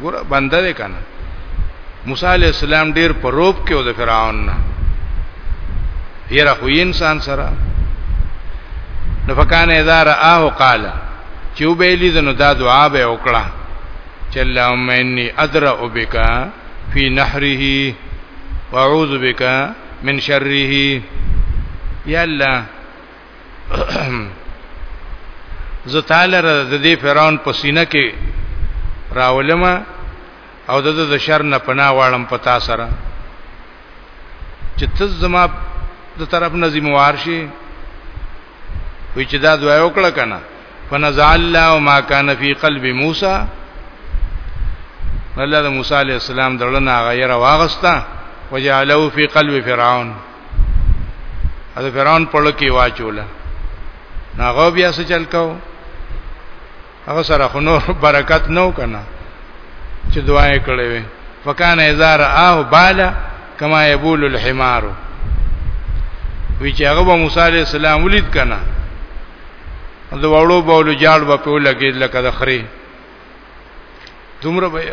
ګور بنده ده کنه موسی علی السلام ډیر پروب کې او د فرعون نه یره خو انسان سره نو فکان اذا رآه قال چې وبېلی دنو دا دعا به وکړه چې اللهم انی ادرا بک فی نحره واعوذ بک من شره یا الله زه تعالی را د دې فرعون په سینه کې راولم او د د شر نه پناه واړم پتا سره چې تز زما د طرف نه ذمہوار شي وی چې دا دعا وکړه کنه فنزع الله ما كان في قلب موسى الله د موسی عليه السلام دړنه غیر واغستا وجعله في قلب فرعون اده فرعون په لکه واچوله ناغه بیا څه چل کاو هغه سره خو نور برکت نو کنه چې دعای کړې وي فکان ازار اه بالا کما یبول الحمار وی چې هغه موسی علی السلام ولید کنه د وړو بولو جاړ به په لګید لکه د خري دومره به یې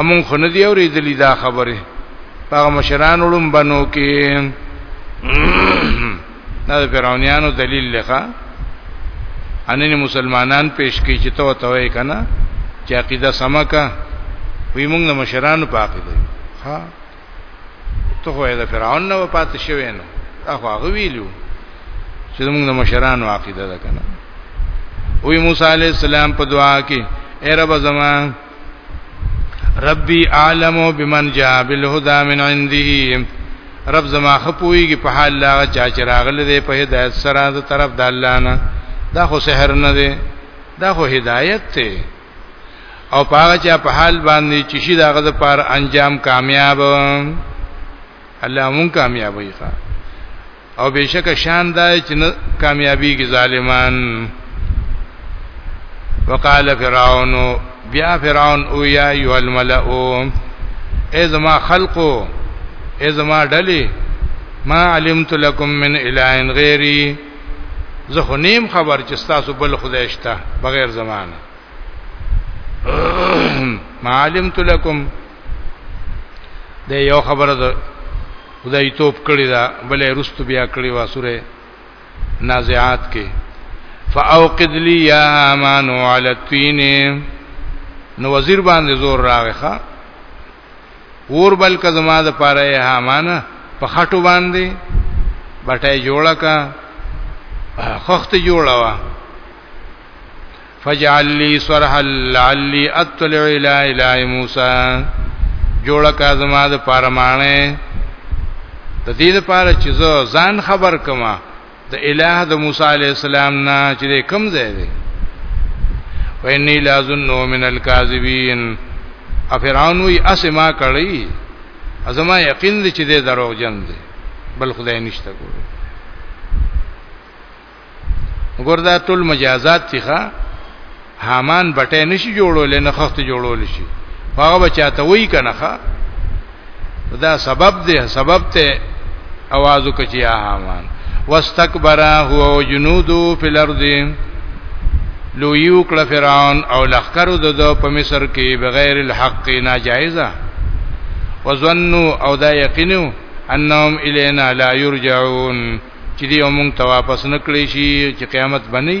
امون خو نه دی اورېدلې دا خبره هغه مشران ولوم بنو کې دا د فرعونانو دلیل لخوا انني مسلمانان پیش کی چې تو توې کنه چې عقیده سمکا وی موږ د مشرانو په عقیده ها ته خو د فرعون نه پاتې شوی نو هغه هغه ویلو چې موږ د مشرانو عقیده ده کنه وی موسی علی السلام په دعا کې اے رب زمان ربي عالم بمن جاء بالهدى من عنده رب زما خپويږي په حال لا چا چې راغله دې په هدایت سره د طرف د الله نه دا خو سحر نه دی دا خو هدایت ته او پاغه چا په حال باندې چې شي داغه د پار انجام کامیاب الله مون کامیاب وي او بشک شان دا چې کامیابی کې ظالمان وقال فرعون بیا فرعون او یا ایو الملأ ای زما خلقو ای زما ډلې ما علمت لكم من اله غیری زه خو نیم خبر چې تاسو بل خدای شته بغیر زمانه معلم تلکم د یو خبره ده خدای توپ کړی دا بلې رست بیا کړی وا سوره نازعات کې فاوقد لي يا هامان على الطين نو وزیر باندې زور راغی ښا اور بل که زما د پاره یې هامانه په خټو باندې بټای جوړه کا خخت جوړه وا فجعل لي صرح لعلي اطلع الى اله موسی جوړه کا زما د پاره مانه د دې لپاره چې زه ځان خبر کما د الہ د موسی علی السلام نه چې کم ځای دی ویني لازنو من الکاذبین افرعون وی اسما کړی ازما یقین دی چې دی دروغ جن دی بل خدای نشته ګورو ګوردا ټول مجازات تیخه هامان بټه نشي جوړول نه خخت جوړول شي هغه بچاته وای کنه ښا دا سبب دی سبب ته आवाज وکړي هامان واستكبر هو جنودو فی الارض لو یو کړه فرعون او لخرو د په مصر کې بغیر الحق ناجایزه وظنوا او دا یقینو انهم الینا لا یرجعون چې دی مونږ ته واپس نکړي شي چې قیامت بنئ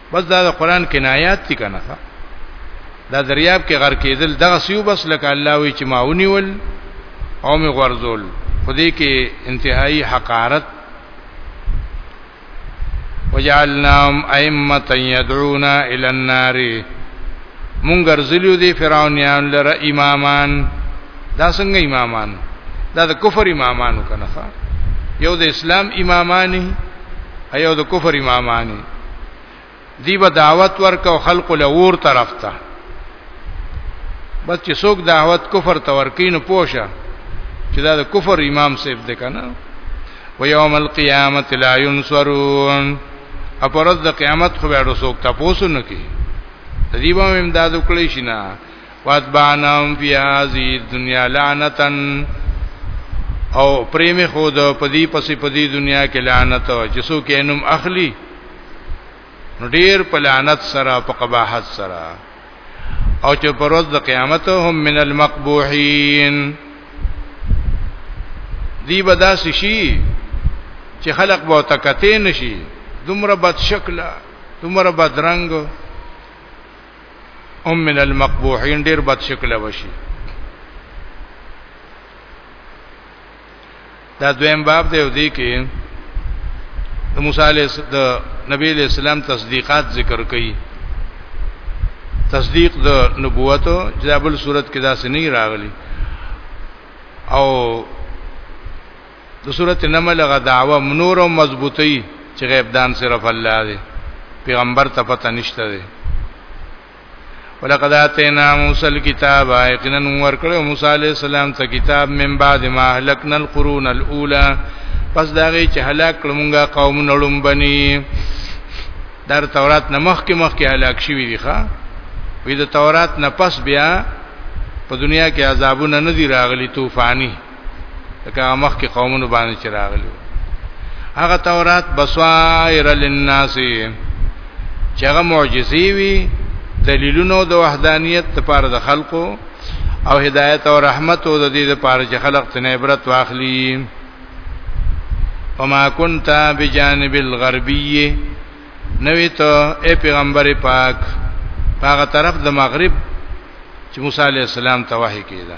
بس دا د قران کې نایات دي کنه دا دریاب کې غر کېدل دغه سیو بس لکه الله وی چې ماونی ول او می غرزول خو دې کې انتهایی حقارت وجعلناهم ائمه يدعون الى النار مونږ ګرځلیو دي فرعونیان لره امامان دا څنګه امامان دا د کفر امامانو کنه یو د اسلام امامانی ایو د کفر امامانی دی به دعوت ورکاو خلق له ور طرف ته بس چې څوک دعوت کفر ته ورکین پوښه چې دا د کفر امام سیف دی کنه و یوم القیامت لا ينصرون اپرز د قیامت خو به رسوک تاسو نه کی تدیبه امداد وکړي شي نه واتبعناهم فی هذه الدنیا لعنتا او پریم خود پدی پسې پدی دنیا کې لعنت چې سو کې انم اخلی نو ډیر په لعنت سره په قباحت سره او چې پر ورځ د قیامت هم من المقبوحین دی بداس شي چې خلق به تکته نشي دومره بد شکل دومره بد رنگ ام من المقبوحین ډیر بد شکل وشي دا دویم باب دی ودی کې د موسی علیه د نبی علیہ السلام تصدیقات ذکر کړي تصدیق د نبوت جابل صورت کې دا سنې راغلي او د سورۃ النمل غ دعوه منور او مضبوطی چې غیب دان صرف الله دی پیغمبر ته پته نشته دی ولقد اتینا موسی الكتاب یقینا ورکړو موسی علی السلام ته کتاب من بعد ما اهلکنا القرون الاولى پس دا غي چې هلاک کړمږه قومونه لومبني در تورات نه مخکې مخکې هلاک شوی دی ښا وې د تورات نه پس بیا په دنیا کې عذابونه نه دی راغلي طوفاني لکه مخکې قومونو باندې چې راغلي هغه تورات بصائر للناس چې هغه معجزې وي دلیلونو د وحدانیت لپاره د خلقو او هدایت او رحمت او د دې لپاره چې خلق تنه عبرت واخلي وما كنت بجانب الغربيه نوې ته اے پیغمبر پاک هغه طرف د مغرب چې موسی عليه السلام ته وحي کیده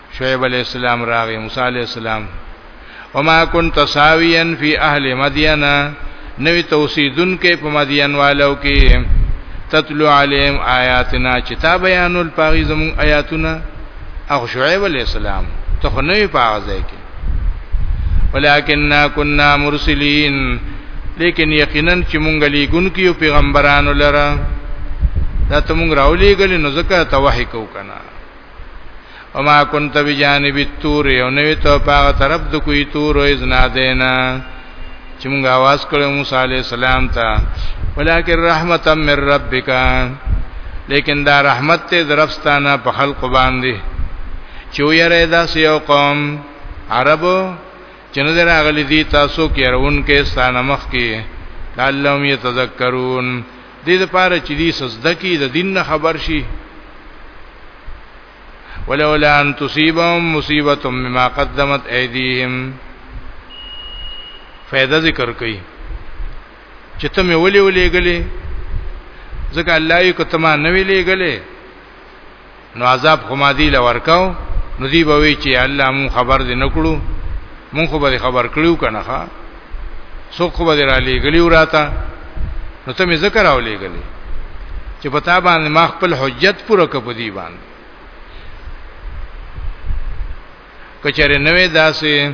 شعیب علیہ السلام راغی موسی علیہ السلام وما كنت ساويا في اهل مدين نوی توسیدن کې په مدین والو کې تتلو علیم آیاتنا چې تا بیانول پاغي زمون آیاتونه اخ شعیب علیہ السلام ته خو نوی پاغځه کې ولکننا كنا مرسلین لیکن یقینا چې مونږ لیګون کیو پیغمبرانو لره دا ته مونږ راولېګل نو زکه ته وحی کو کنه وما كنت بجانب التور یو نوې ته په طرف د کوی تور او ازنا دینا چې موږ आवाज کړو موسی عليه السلام ته ولکه رحمتا من ربک لیکن دا رحمت ته درفستانه په خلق باندې چې ویره دا سیو قوم عربو چې نه راغلي دي تاسو کې رون کې ستانه مخ کې لعلهم يتذكرون دې لپاره چې دې سجده کې د دین نه خبر شي ولولا ان تصيبهم مصيبه مما قدمت ايديهم فائدہ ذکر کړي چې ته مې ولې ولې غلې ځکه الله یې کته ما نه ویلې غلې نو عذاب خو ما دی لورکاو نو دی به وی چې الله مون خبر دې نکړو مون خو به خبر کړیو کنه ښا سو خو به را لېګلیو راته نو ته مې ذکر او لېګلې چې پتا باندې ما خپل حجت پوره کپ دی باندې کچره نوې داسې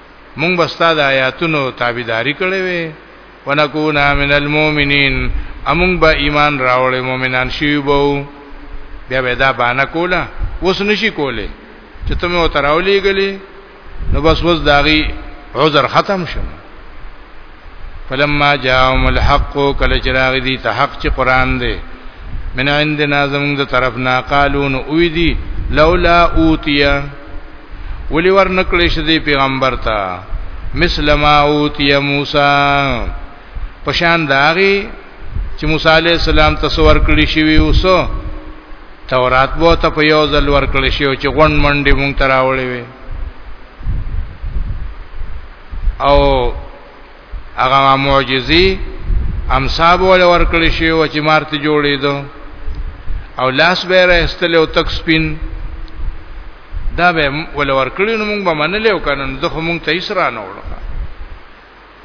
مونږ بستا د آیاتونو تابعداري کړې وي ونکونا من المؤمنین امونږ به ایمان راوړې مؤمنان شي وو بیا به دا باندې کوله اوس نشي کوله چې ته مو تراولې غلې نو بس وس داغي عذر ختم شوه فلما جاءهم الحق کله چې راغی دي ته حق چې قران دی من عندنا زمون د طرفنا قالون او دي لولا اوتیا ولی ور نکړې شه دی پیغمبر ته مثل ما اوتیا موسی پشان داغي چې موسی عليه السلام تصور کړی شي وي اوسو تورات بو ته په یو ځل ور کړی شي چې غون منډي مونږ تراولې وي او هغه معجزي امصاب ول ورکړی شي او چې مارته جوړې دو او لاس به راستل او تک سپین دا به ول ورکړی نو موږ به منلې او کنه نو خو موږ ته اسرا نه وړه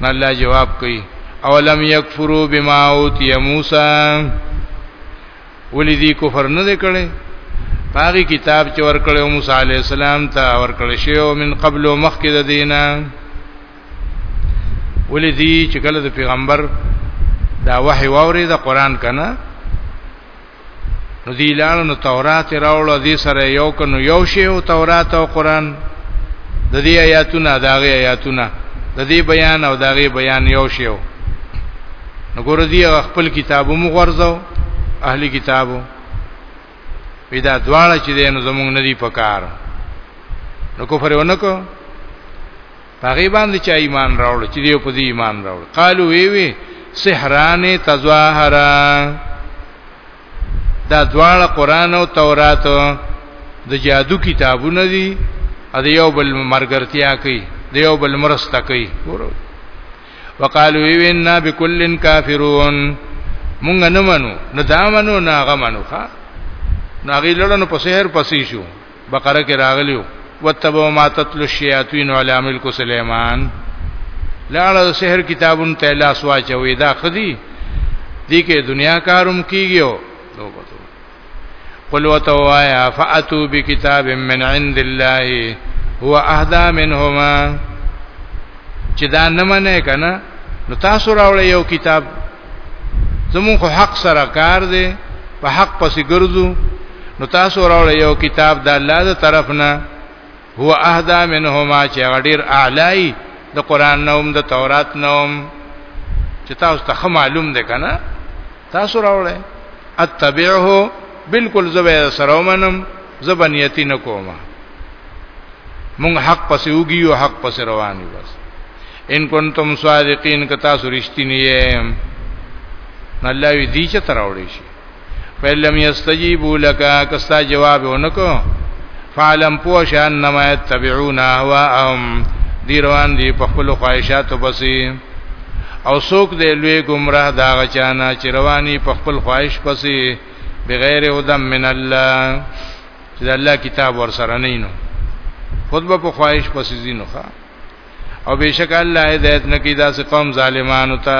نه الله جواب کوي اولم یکفروا بما اوتی موسی ولې دې کفر نه دی کړی پاغي کتاب چې ورکړی موسی علی السلام ته ورکړی شی او من قبل مخکې د دینه ولې دې چې کله د پیغمبر دا وحي ووري د قران کنه نو دی لاله نو تورات راوړو دې سره یو کنو یو شی او تورات او قران د دې آیاتونه داغه آیاتونه د دې بیان او داغه بیان یو شی نو ګور دی خپل کتابو مغورځو اهلی کتابو پیدا دواړه چې دین زمونږ ندی پکار نو کفر ونکو پاغي باندې چې ایمان راوړ چې دی په دې ایمان راوړ قالو وی وی سحران تظاهرا دا دواړه قران او تورات د جادو کتابونه دي ا د یو بل مرګرتیا کوي د یو بل مرسته کوي ګورو وقالو اینا بكل کافرون مونږ نه منو نه دا منو نه هغه منو ښا نو هغه لړنو په سحر پسې شو بقره کې راغلیو وتبو ما تتلو الشیاطین علی ملک سلیمان لاړه سحر کتابون ته لاس واچوي دا خدي دي کې دنیا کاروم کیږي قل وتوایا فاتو بکتاب من عند الله هو اهدا منهما چې دا نه منه کنه نو تاسو راوړی یو کتاب زمون خو حق سره کار دی په حق پسې ګرځو نو تاسو راوړی یو کتاب د الله تر طرف نه هو اهدا منهما چې غډیر اعلی د قران نوم د تورات نوم چې تاسو ته معلوم ده کنه تاسو راوړل اتبعه بالکل زبې سرومنم زبنیتی نکوما مونږ حق پسې وګي او حق پسې روان یو بس ان کنتم صادقین که تاسو رښتینی یې الله وی دی چې تراوړې شي فلم یستجیبو لکا کستا جواب اونکو فعلم پوش انما یتبعون اهواهم دی روان دی په خپل خواهشاتو پسې او څوک دی لوی گمراه دا غچانا چې رواني په خپل خواهش پسې بغیر هدم من الله چې الله کتاب ور سره نه نو خود به په خواهش پسې زینو ښا او بشک الله هدایت نکي دا سه قوم ظالمانو ته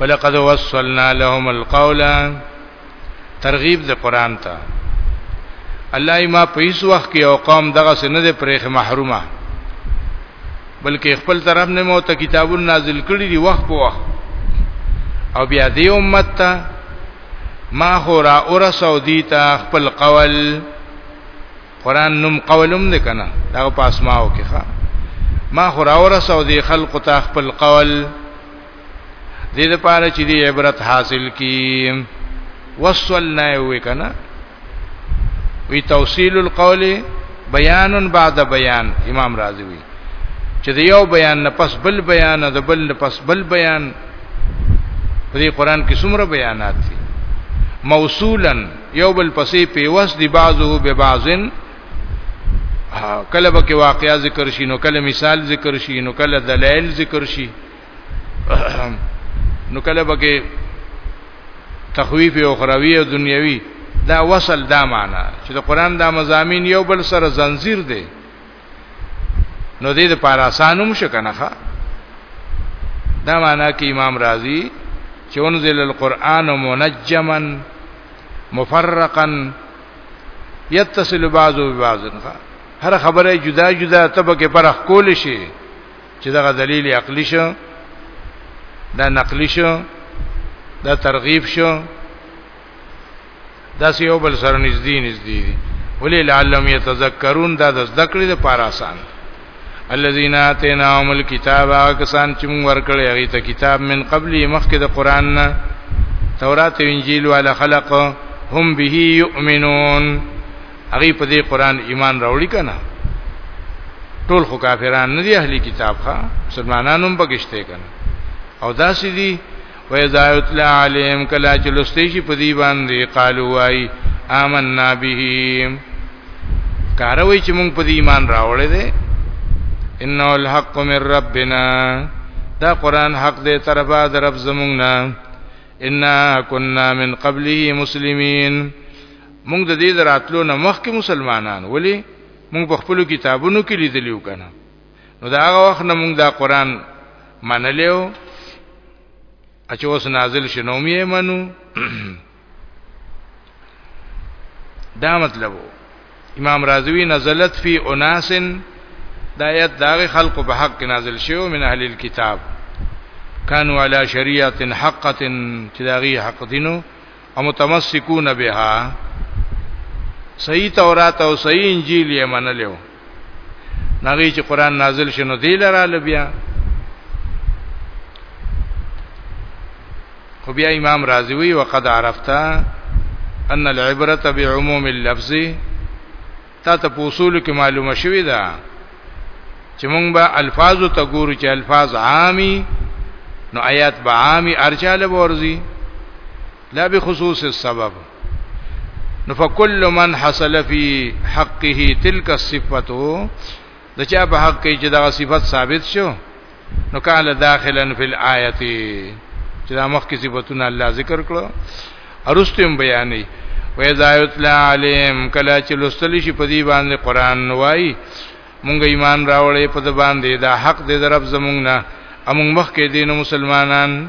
ولقد وصلنا لهم القول ترغیب د قران ته الله ما په هیڅ وخت کې او قوم دغه سن نه پرېخ محرومه بلکې خپل طرف نه مو ته کتابونه نازل کړي دي وخت په وخت او بیا دې امت ته ما هو را اورسو دیتا خپل قول قران نوم قولم دی کنه دا په اسماو کې ښا ما خو راوره سو دی خلق ته خپل قول دې لپاره چې دی عبرت حاصل کی وصلنا وی کنه وی توصیل القول بیان بعد بیان امام رازی وی چې د یو بیان نه پس بل بیان د بل نه پس بل بیان په دې قران کې څومره بیانات دي موصولا یو بل پسې پیوس دی بعضو به بعضن کله به کې واقعیا ذکر شي نو کله مثال ذکر شي نو کله دلایل ذکر شي نو کله به کې تخویف او خروی او دنیوي دا وصل دا معنا چې د قران دا مزامین یو بل سره زنجیر دی نو دې د پاره آسانو مشه کنه ښا دا معنا کې امام رازي چې انزل القرآن منجما مفرقا يتصل بعضه ببعض هر خبره جدا جدا طبقه پر خول شي چې دا دلیل عقلی شو دا نقلی شو دا ترغیب شو دا یو بل سره نږدې نږدې دي ولې لعلهم يتذكرون دا د ذکر لپاره آسان الذين اتيناهم الكتاب کسان چې موږ ورکړی هغه ته کتاب من قبل مخکې د قران نه تورات او انجیل والا خلق هم به يؤمنون هغه په دې قران ایمان راوړي کنه ټول خو کافران نه دي اهلي کتاب ښا مسلمانانو هم پکشته کنه او دا سې دي و اذا یتلا علیهم کلا چې لستی شي په دی باندې قالو وای آمنا به کاروي چې مونږ په دی ایمان راوړې دي انه الحق من ربنا دا قران حق دې طرفه در رب زمونږ نه ان كنا من قبله مسلمين مونږ د دې دراتلو نه مخکې مسلمانان ولی مونږ په خپل کتابونو کې لیدلیو کنه نو دا هغه وخت نه موږ دا قران منلیو چې اوس نازل شنو مې منو دا مطلب امام رازوی نزلت فی اناس دا آیت داغه خلق په حق کې نازل شوی من اهل الكتاب كانوا على شريعه حقه چې داغه حق دینو او متمسکون بها صحیح تورات او صحیح انجیل یې منلو نغی چې قران نازل شنو دی لره لبیا خو بیا امام رازی وی وقد عرفتا ان العبره بعموم اللفظ تا ته په اصول کې معلومه شوې ده چې مونږ به الفاظ ته ګورو چې الفاظ عامي نو آیات به عامي ارجاله ورزي لا بخصوص السبب نو فكل من حصل في حقه تلك الصفه د چا په حق کې چې دا صفت ثابت شو نو کان داخلا فی الایه چې دا مخکې صفاتونه الله ذکر کړو ارستم بیانې وَإِذَا يُتْلَى عَلَيْهِمْ کلا چې لوستل شي په دې باندې قران وای مونږ ایمان راوړې په دې باندې دا حق دې درب زمونږ نه امون مخ کې دین مسلمانان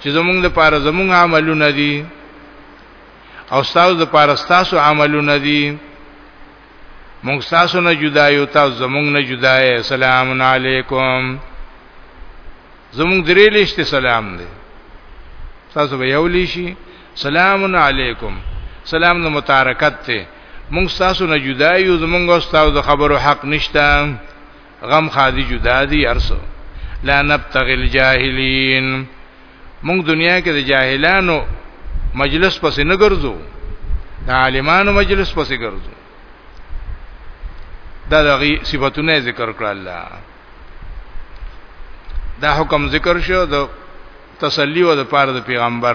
چې زمونږ لپاره زمونږ عملونه دي او تاسو لپاره تاسو عملونه دي مونږ تاسو نه جدا یو تاسو زمونږ نه جدا یې سلام علیکم زمونږ درې لشت سلام دی تاسو به یو لشي سلام علیکم سلام نو متارکت ته مونږ تاسو نه جدا یو زمونږ او تاسو د خبرو حق نشته غم خادي جدا دي ارسو لا نبتغي الجاهلين موږ دنیا کې د جاهلانو مجلس پسې نه ګرځو د عالمانو مجلس پسې ګرځو دا دغه صفاتونه ذکر کړل الله دا حکم ذکر شو د تسلی او د پاره د پیغمبر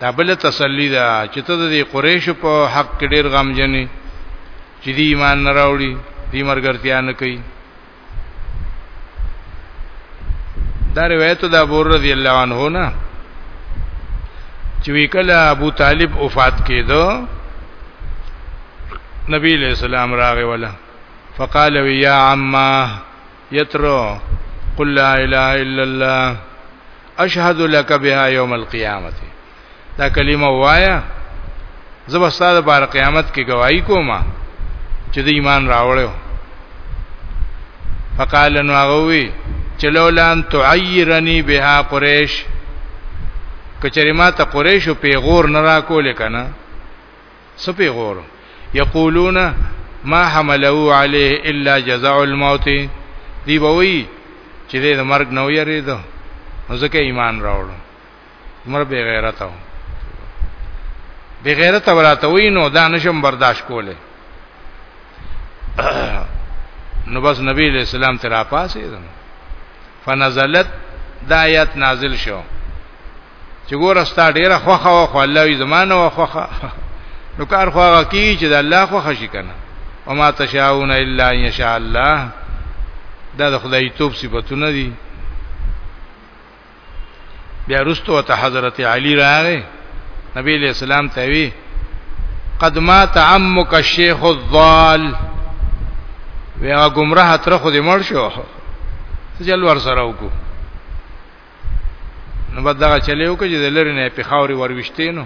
دا بل تسلی ده چې ته د قریش په حق کې ډیر غمجنې چې دی ایمان نه راوړي دی مرګرتیا نه کوي دا روایت د ابو رضی الله عنه نه چې وکله ابو طالب وفات کېدو نبی علیہ السلام راغی ولا فقال یا عمه یترو قل لا اله الا الله اشهد لك بها يوم القيامه دا کلمه وایا زب استاد بار قیامت کې گواہی کوم چې د ایمان راوړو فقال نو هغه چې لولا ان تعيرني بها قريش کچری ما ته قریشو پیغور نه را کولې کنه څه پیغور یقولون ما حملوا عليه الا جزاء الموت دی بوي چې د مرګ نو یریدو ځکه ایمان راوړو مر به غیرت او به غیرت ولاته وینو دا نشم برداشت کوله نو بس نبی علیہ السلام تر اپاسې فنزلت دایت نازل شو چې ګوره ستا ډیره خوخه او خو الله یې زمانه او خوخه نو کار خو هغه کی چې د الله خوخه شي کنه او ما تشاؤون الا ان شاء الله دا د خدای توپ صفاتونه دي بیا رستو ته حضرت علی راغی نبی علیہ السلام ته وی قد مات عمک الشیخ الضال وی هغه گمراه تر خو دې مړ شو سجل ور سره وکړو نو بعد دا چلیو کې د لری نه په خاوري ورويشتینو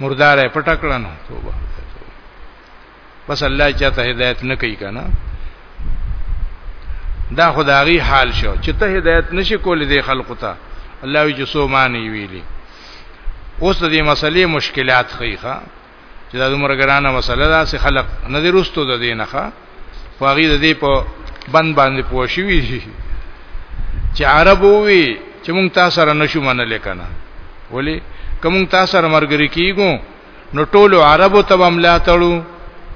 مردار پټ کړنو توبه بس الله چاته هدایت نه کوي کنه دا خدایي حال شو چې ته هدایت نشي کولې د خلقو ته الله یې جسو معنی ویلي اوس د دې مسلې مشکلات خېخه چې دا دومره ګرانه مسله ده چې خلق نه دی رستو د دې نه ښه واغې د دې په بند باندې پوښوي شي چې عرب وي چې مونږ تاسو سره نشو منل کنه ولی کوم تاسو سره مرګري کیګو نو ټولو عربو ته هم لا تړو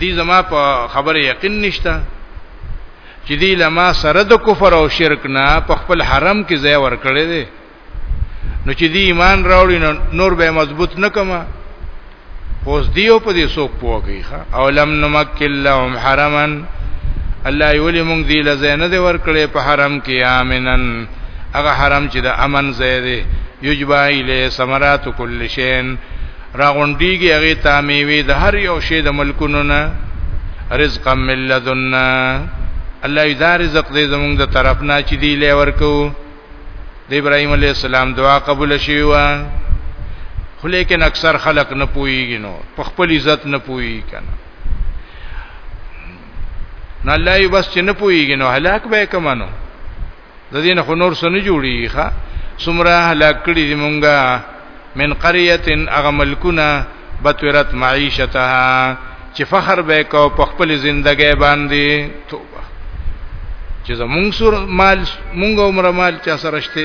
دی زما په خبره یقین نشته چې دی لما سره د کفر او شرک نه په خپل حرم کې ځای ورکړی دی نو چې دی ایمان راوړي نو نور به مضبوط نکما اوس دیو په دې څوک پوګی ښا او لم نمکل لهم حرما الله یولی مونږ دی لزینه دی ورکړې په حرم کې امنن هغه حرم چې د امن ځای دی یجبا الی ثمرات کل شین راغونډيږي هغه ته میوه د هر یو شی د ملکونو نه رزق من لدنا الله یې دا رزق دې زموږ د طرف نه چې دی لې ورکو د ابراهيم عليه السلام دعا قبول شي وا خو لیکن اکثر خلق نه پويږي نو په خپل عزت نه پوي کنه نه الله یې بس چې نه پويږي نو هلاک به کمنو د دین خو نور سن جوړیږي ښا سمره هلاک کړي دي مونږه من قريه اغه ملکونه بتورت معيشتها چې فخر به کو په خپل ژوندۍ باندې توبه چې زمونږ سور مال مونږ عمر مال چا سرهشته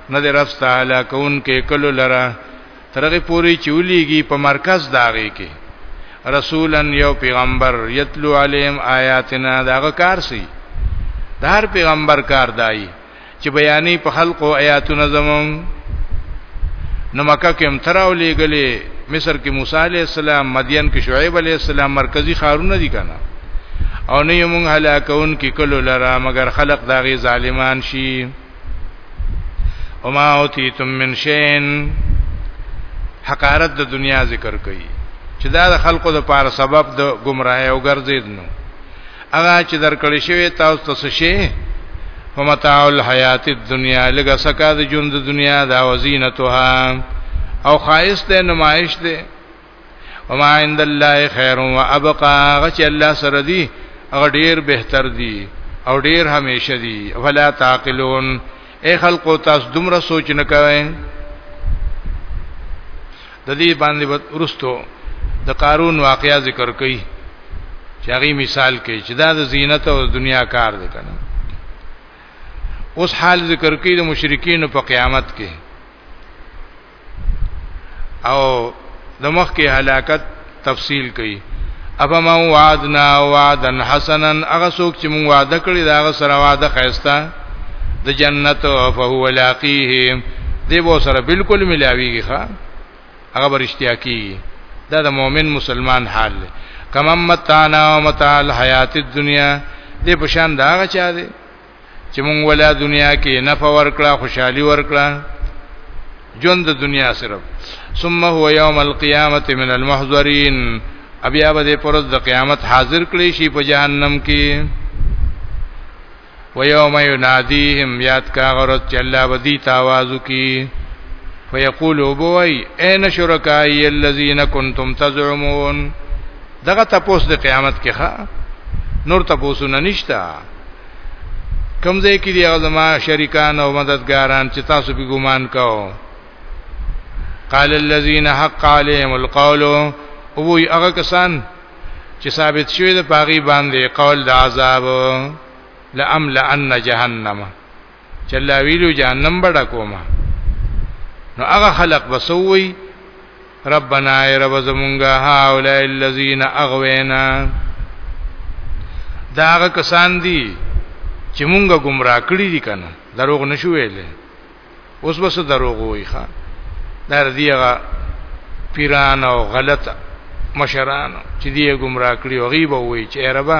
نه دی رب ستا هلاکون کې کلو لره ترغه پوری چولیږي په مرکز داغه کې رسولن یو پیغمبر یتلو علیم آیاتنا داغه کار سی دار پیغمبر کار دای چې بیانې په خلقو آیاتونه زمون نو مکه کې هم تراو لګلې مصر کې موسی علی السلام مدین کې شعیب علی السلام مرکزی خارونه دي کنه او نه یې مونږ هلاکون کې کلو لره مگر خلق داغه ظالمان شي وما اوتیتم من شین حقارت د دنیا ذکر کړي چې دا د خلقو د پاره سبب د گمراهی او ګرځید نو هغه چې درکړی شوی تاسو ته څه شي فمتاع الحیات الدنیا لګه سکه د ژوند د دنیا د وزینتها او خایست نمایش ده وما عند الله خير وابقى غچ الله سره دي هغه ډیر بهتر دي او ډیر همیشه دي فلا تعقلون اے خلقو تاسو دومره سوچ نه کوئ د دې باندې ورستو د قارون واقعیا ذکر کړي چې هغه مثال کې چې دا د زینت او دنیا کار دی کنه اوس حال ذکر کړي د مشرکین په قیامت کې او د مخ کې هلاکت تفصیل کړي ابا ما وعدنا وعدا حسنا هغه څوک چې مونږ وعده کړی دا هغه سره وعده خيستا د جنت او فهو لاقيه دی وو سره بالکل ملاويږي ښا هغه برشتیا کیږي دا د مؤمن مسلمان حال دی کمم متانا او متال حیات الدنیا دې پشان دا غچا دی چې مونږ ولا دنیا کې نفع ورکړه خوشحالي ورکړه ژوند د دنیا صرف ثم هو یوم القیامت من المحضرین بیا به د پرز د قیامت حاضر کړي شي په جهنم کې و یوم ینادیهم یاد کا غرض چې الله بدی تاوازو کی فیقول بوئی اين شرکای الذین کنتم تزعمون دغه تاسو د قیامت کې ښا نور تاسو نه نشتا کوم ځای کې دی زما شریکان او مددګاران چې تاسو په ګومان کاو قال الذين حق عليهم القول او وی هغه کسان چې ثابت شوی د پاغي باندې قول د عذاب لاملأن جهنم چې الله ویلو جهنم بڑا کوما نو هغه خلق بسوي ربنا ای رب زمونږه هاولای الذین اغوینا دا هغه کسان دي چې مونږه گمراه کړی دي کنه دروغ نشو ویلې اوس بس دروغ وای ښا در دیغه پیران او غلط مشران چې دی گمراه کړی او غیبه وای چې ربا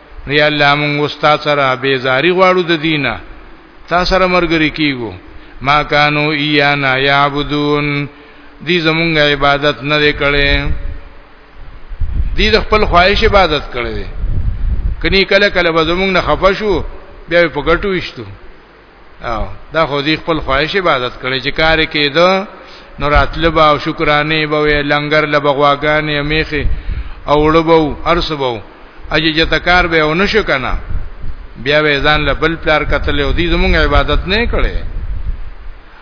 نو یا الله مونږ استاد سره بیزاری غواړو د دینه تا سره مرګری کیګو ما کانو ایانا یعبدون دی زمونږ عبادت نه کړي دی د خپل خواهش عبادت کړي کني کله کله به زمونږ نه خفه شو بیا په ګټو وشتو او دا خو دې خپل خواهش عبادت کړي چې کار کې ده نو راتلبا او شکرانه به وي لنګر لبغواګانې میخي او وړبو ارسبو اجي جتکار به او نشو کنه بیا به ځان له بل پلار قتل او دې زمونږ عبادت نه کړي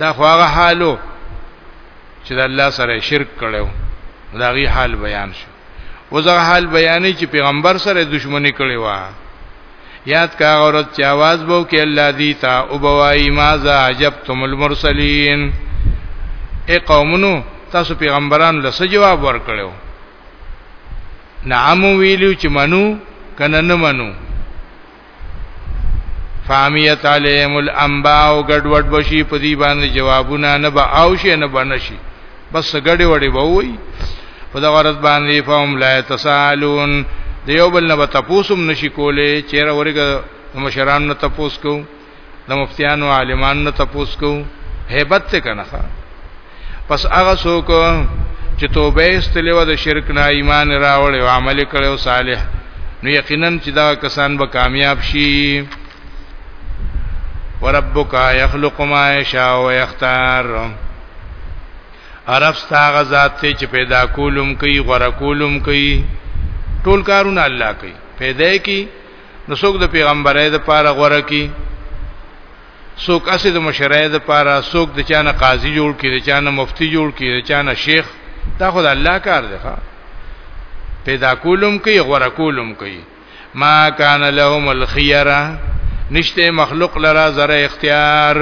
دا خو هغه حالو چې د الله سره شرک کړو دا غي حال بیان شو وزغه حال بیانې چې پیغمبر سره دښمنی کړې و یاد کا عورت چې आवाज بو کې الله دی تا او بوای ما ذا عجبتم المرسلین اے قومونو تاسو پیغمبرانو له جواب ورکړو نعم ویلو چې منو کنه نه منو فامیت علیهم الانباء او ګډوډ بشي په دې باندې جوابونه نه به او شي نه بنشي بس ګډي وړي به وي په دا غرض باندې فهم لا تسالون دیو بل نه تاسو هم نشي کولای چیرې ورګه مشران نه تاسو کوو د مفتیانو عالمانو نه تپوس کو hebat ته کنه پس هغه څوک چې توبه استلو د شرک نه ایمان راوړ او عمل کړو صالح نو یقینا چې دا کسان به کامیاب شي وربک یخلق ما یشاء و یختار عرب ستا غزاد ته چې پیدا کولم کوي غره کولم کوي ټول کارونه الله کوي پیدا کوي نو څوک د پیغمبرۍ د پاره غوړه کی څوک اسې د مشرۍ د پاره څوک د چانه قاضي جوړ کی د چانه مفتی جوړ کی د چانه شیخ دا خو د الله کار دی ښا پیدا کولم کوي غوړه کولم کوي ما کان لهم الخيره نشته مخلوق لرا زره اختیار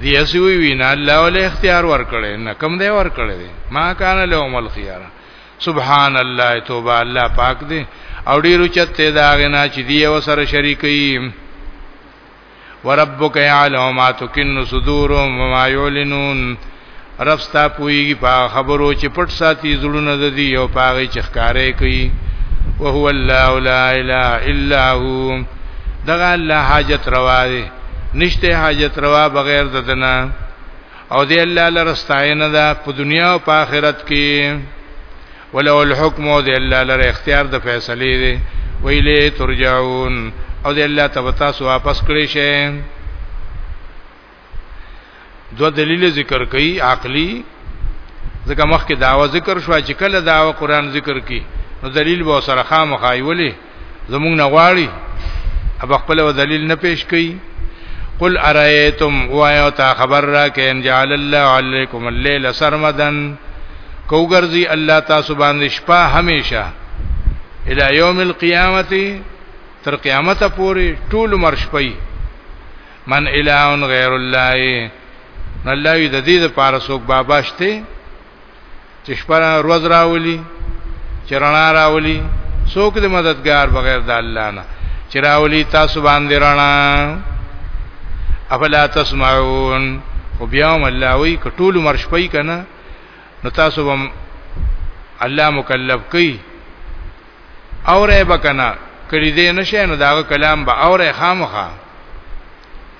دی اسوی وینا الله ول اختیار ورکړي نه کم دی ورکړي ما کان لهم الخيره سبحان الله توبه الله پاک دی او ډیرو چته دا غنا چې دی او سره شریکي وربک یعلم ما تکن صدورهم وما یعلنون رب ستا پویږي په خبرو چې پټ ساتي زړونه د دی او پاغي چې ښکارې کوي وهو الله لا اله الا هو دغه الله حاجت روا دی نشته حاجت روا بغیر ددنه او دی الله لره ستاینه ده په دنیا او په آخرت کې ولو الحکم او دی الله لره اختیار د فیصلې دی ویلې ترجعون او دی الله ته تاسو واپس کړئ شئ دو دلیل ذکر کړي عقلی ځکه مخکې داوا ذکر شو چې کله داوا قران ذکر کړي نو دلیل به سره خامخایولې زمونږ نه غواړي اب خپل دلیل نه پیش کړي قل ارایتم وایو تا خبر را کې ان جعل الله علیکم الليل سرمدن کو ګرځي الله تاسو باندې شپه همیشه الی یوم القیامت تر قیامت پورې ټول مر شپې من الہ غیر الله الله دې د دې لپاره څوک بابا شته چې شپه ورځ راولي چې رڼا راولي څوک د مددگار بغیر د الله نه چې راولي تاسو باندې رڼا افلا تسمعون خو بیا هم الله وی کټول مر شپې کنه نو تاسو هم الله مکلف کوي اوره بکنه کړي دې نشه نو دا کلام به اوره خامخه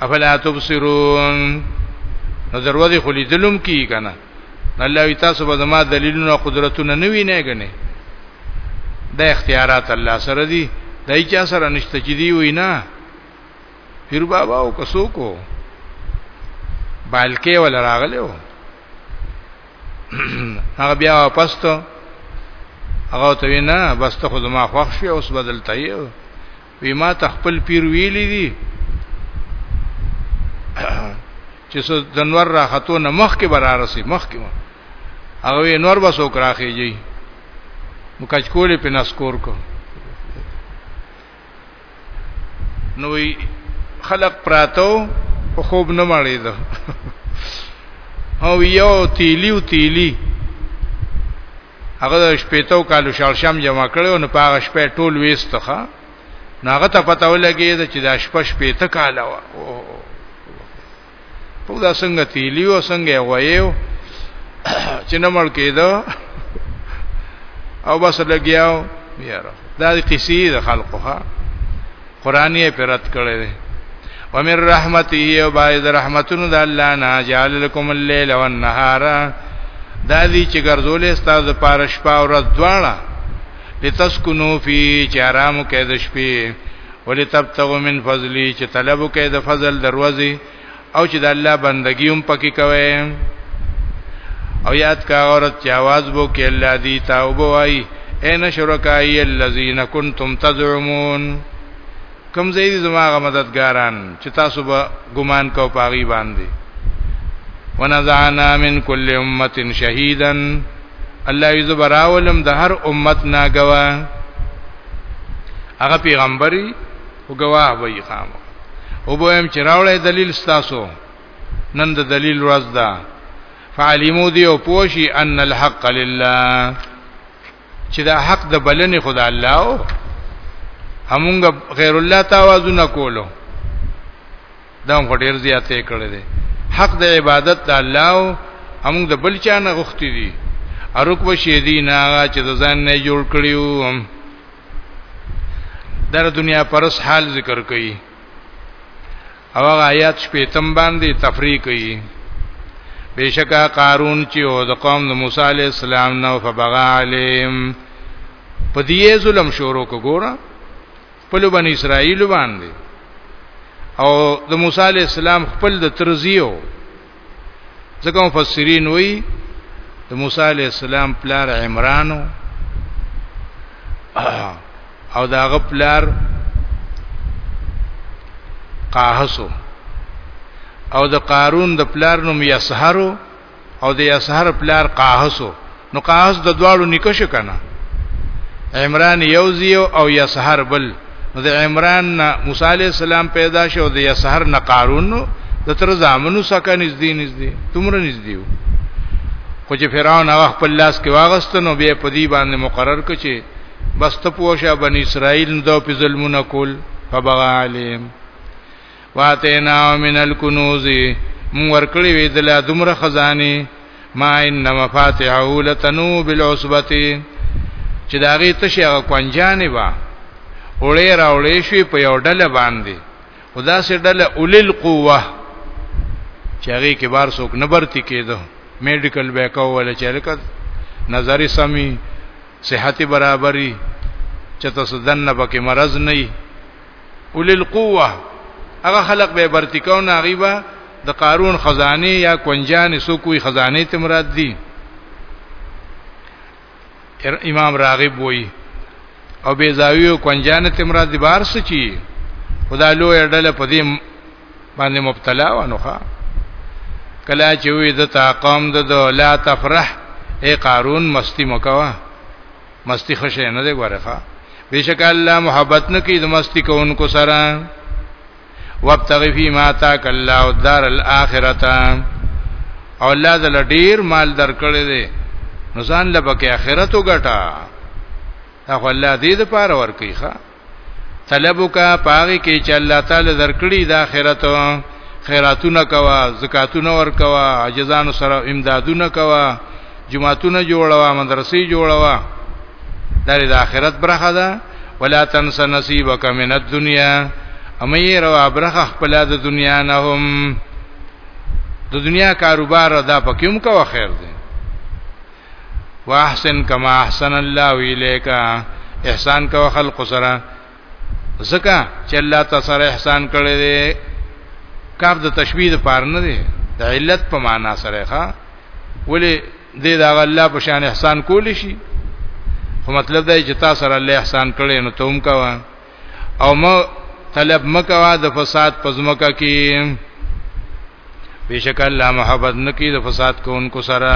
افلا تبصرون نو دروازه خو لیدلم کی کنه الله وی تاسو به زما دلیلونه او قدرتونه نه وینئ کنه د اختیارات الله سره دي دای چا سره نشته چې دی وینا پیر بابا او کسو کو بالکه ول راغله و هغه بیا واپس ته هغه ته وینا بس ته خود ما خوښ شو اوس بدلته یو وی ما ته خپل پیر ویلی دی چې سو دنور را خطو نه مخ کې برار رسی مخ کې هغه نور بسو کراخیږي نو کچکولې په نسکور کو نو خلق پراتو په خوب نه مړې ده او یو تیلی او تیلی هغه د شپېتو کالو شړشم جمع کړو نو پاغه شپه ټول وېستخه نو هغه ته پته ولګي چې دا شپه شپېته کال و په دا څنګه تیلی او څنګه غویو چې نه مړ کېدو او بس لګیاو یاره دا قصې د خلقو ها قران یې پرد کړی دی ومن رحمته او باید رحمتونو د الله نه جعل لكم الليل والنهار دا دي چې ګرځولې ستاسو لپاره شپه او ورځ دواړه لتسكنوا فی چې آرام کې د شپې ولتبتغوا من فضلی چې طلب کې د فضل دروازې او چې د الله بندگی هم پکې کوي او یاد کا عورت چې आवाज وو کې الله دی توبه وای ان شرکای الذین کنتم تزعمون کم زید زماغه مددګاران چې تاسو به ګمان کو پاغي باندې ونزعنا من کل امه شهیدا الله یذ براولم د هر امت نا گوا هغه پیغمبري او گواه به یې خامو او به هم چراولې دلیل ستاسو نن د دلیل ورځ ده فعلمو دی او پوشی ان الحق لله چې دا حق د بلنې خدای الله او همونګه غیر الله تاوازونه کولو دا هم ډیر زیاتې کړې دي حق د عبادت د الله او همونګه د بل چا نه غوښتي دي اروک و شیدی ناغا چې د ځان نه جوړ کړیو در دنیا پرس حال ذکر کوي او هغه آیات شپې تم باندې تفریح کوي بشکا قارون چې او د قوم د موسی علی السلام نو فبغا علیم په دې ظلم شروع وګوره په لبن اسرائیل باندې او د موسی علی السلام خپل د ترزیو ځکه مفسرین وایي د موسی علی السلام پلار عمرانو او داغه پلار قاحسو او د قارون د پلار نوم یسحرو او د یسحر پلار قاحسو نو قاس د دواړو نکش کنه عمران یوزیو او یا سحر بل نو د عمران نه موسی علی السلام پیدا شو د یا سحر نه قارون نو د تر زامنو سکه نږدې نږدې تمره نږدې وو خو چې فرعون هغه خپل لاس کې واغستنو بیا په دې باندې مقرر کړ چې بس ته پوښه بنی اسرائیل نو په ظلمونه کول فبغى عليهم واتینا من الكنوز مون ورکړی وی د لا دومره خزانی ما ان مفاتحه لتنو بالعصبتی چې دا غي تشه هغه کنجانې وا اولې را اولې شوی په یو ډله باندې خدا سي ډله اولل قوه چې هغه کې بار څوک نه برتی کېدو میډیکل بیکاو ولا چې لکه نظری سمي صحت برابرۍ چې تاسو دنه پکې مرز نه اول القوه هغه خلق به برتی کو نه غیبا د قارون خزانه یا کنجان سو کوی خزانه ته مراد دی امام راغب وای او بیزاوی او کنجان ته مراد دی بار سچی خدا لو اډل په دې باندې مبتلا و نو ښا کلا چې وې د تاقم د لا تفرح اے قارون مستی مکوا مستی خشه نه دی ورخه بشک الله محبت نه کوي د مستی کوونکو سره وابتغي فی ما تاک الله الدار الاخرته او الله دل ډیر مال درکړي دي نو ځان لپاره کې اخرت وګټه هغه الله دې د پاره ورکړي ښا طلب وکا پاغي کې چې الله تعالی درکړي د آخرت خیراتونه کوا زکاتونه ور کوا عجزانو سره امدادونه کوا جمعهتونه جوړوا مدرسې جوړوا دا د آخرت برخه ده ولا تنس نصیبک من الدنیا امیر او برخه خپل د دنیا نه هم د دنیا کاروبار دا پکې هم کوا خیر دی واحسن کما احسن الله الیک احسان کو خلق سره زکه چې الله تعالی سره احسان کړی دی کاف د تشبیه د پار نه دی د علت په معنا سره ښا ولی دې دا الله په شان احسان کول شي خو مطلب دا چې تاسو سره الله احسان کړی نو ته هم کوا او ما طلب مکوا د فساد پزمکه کې بشک الله محبت نکي د فساد کوونکو سره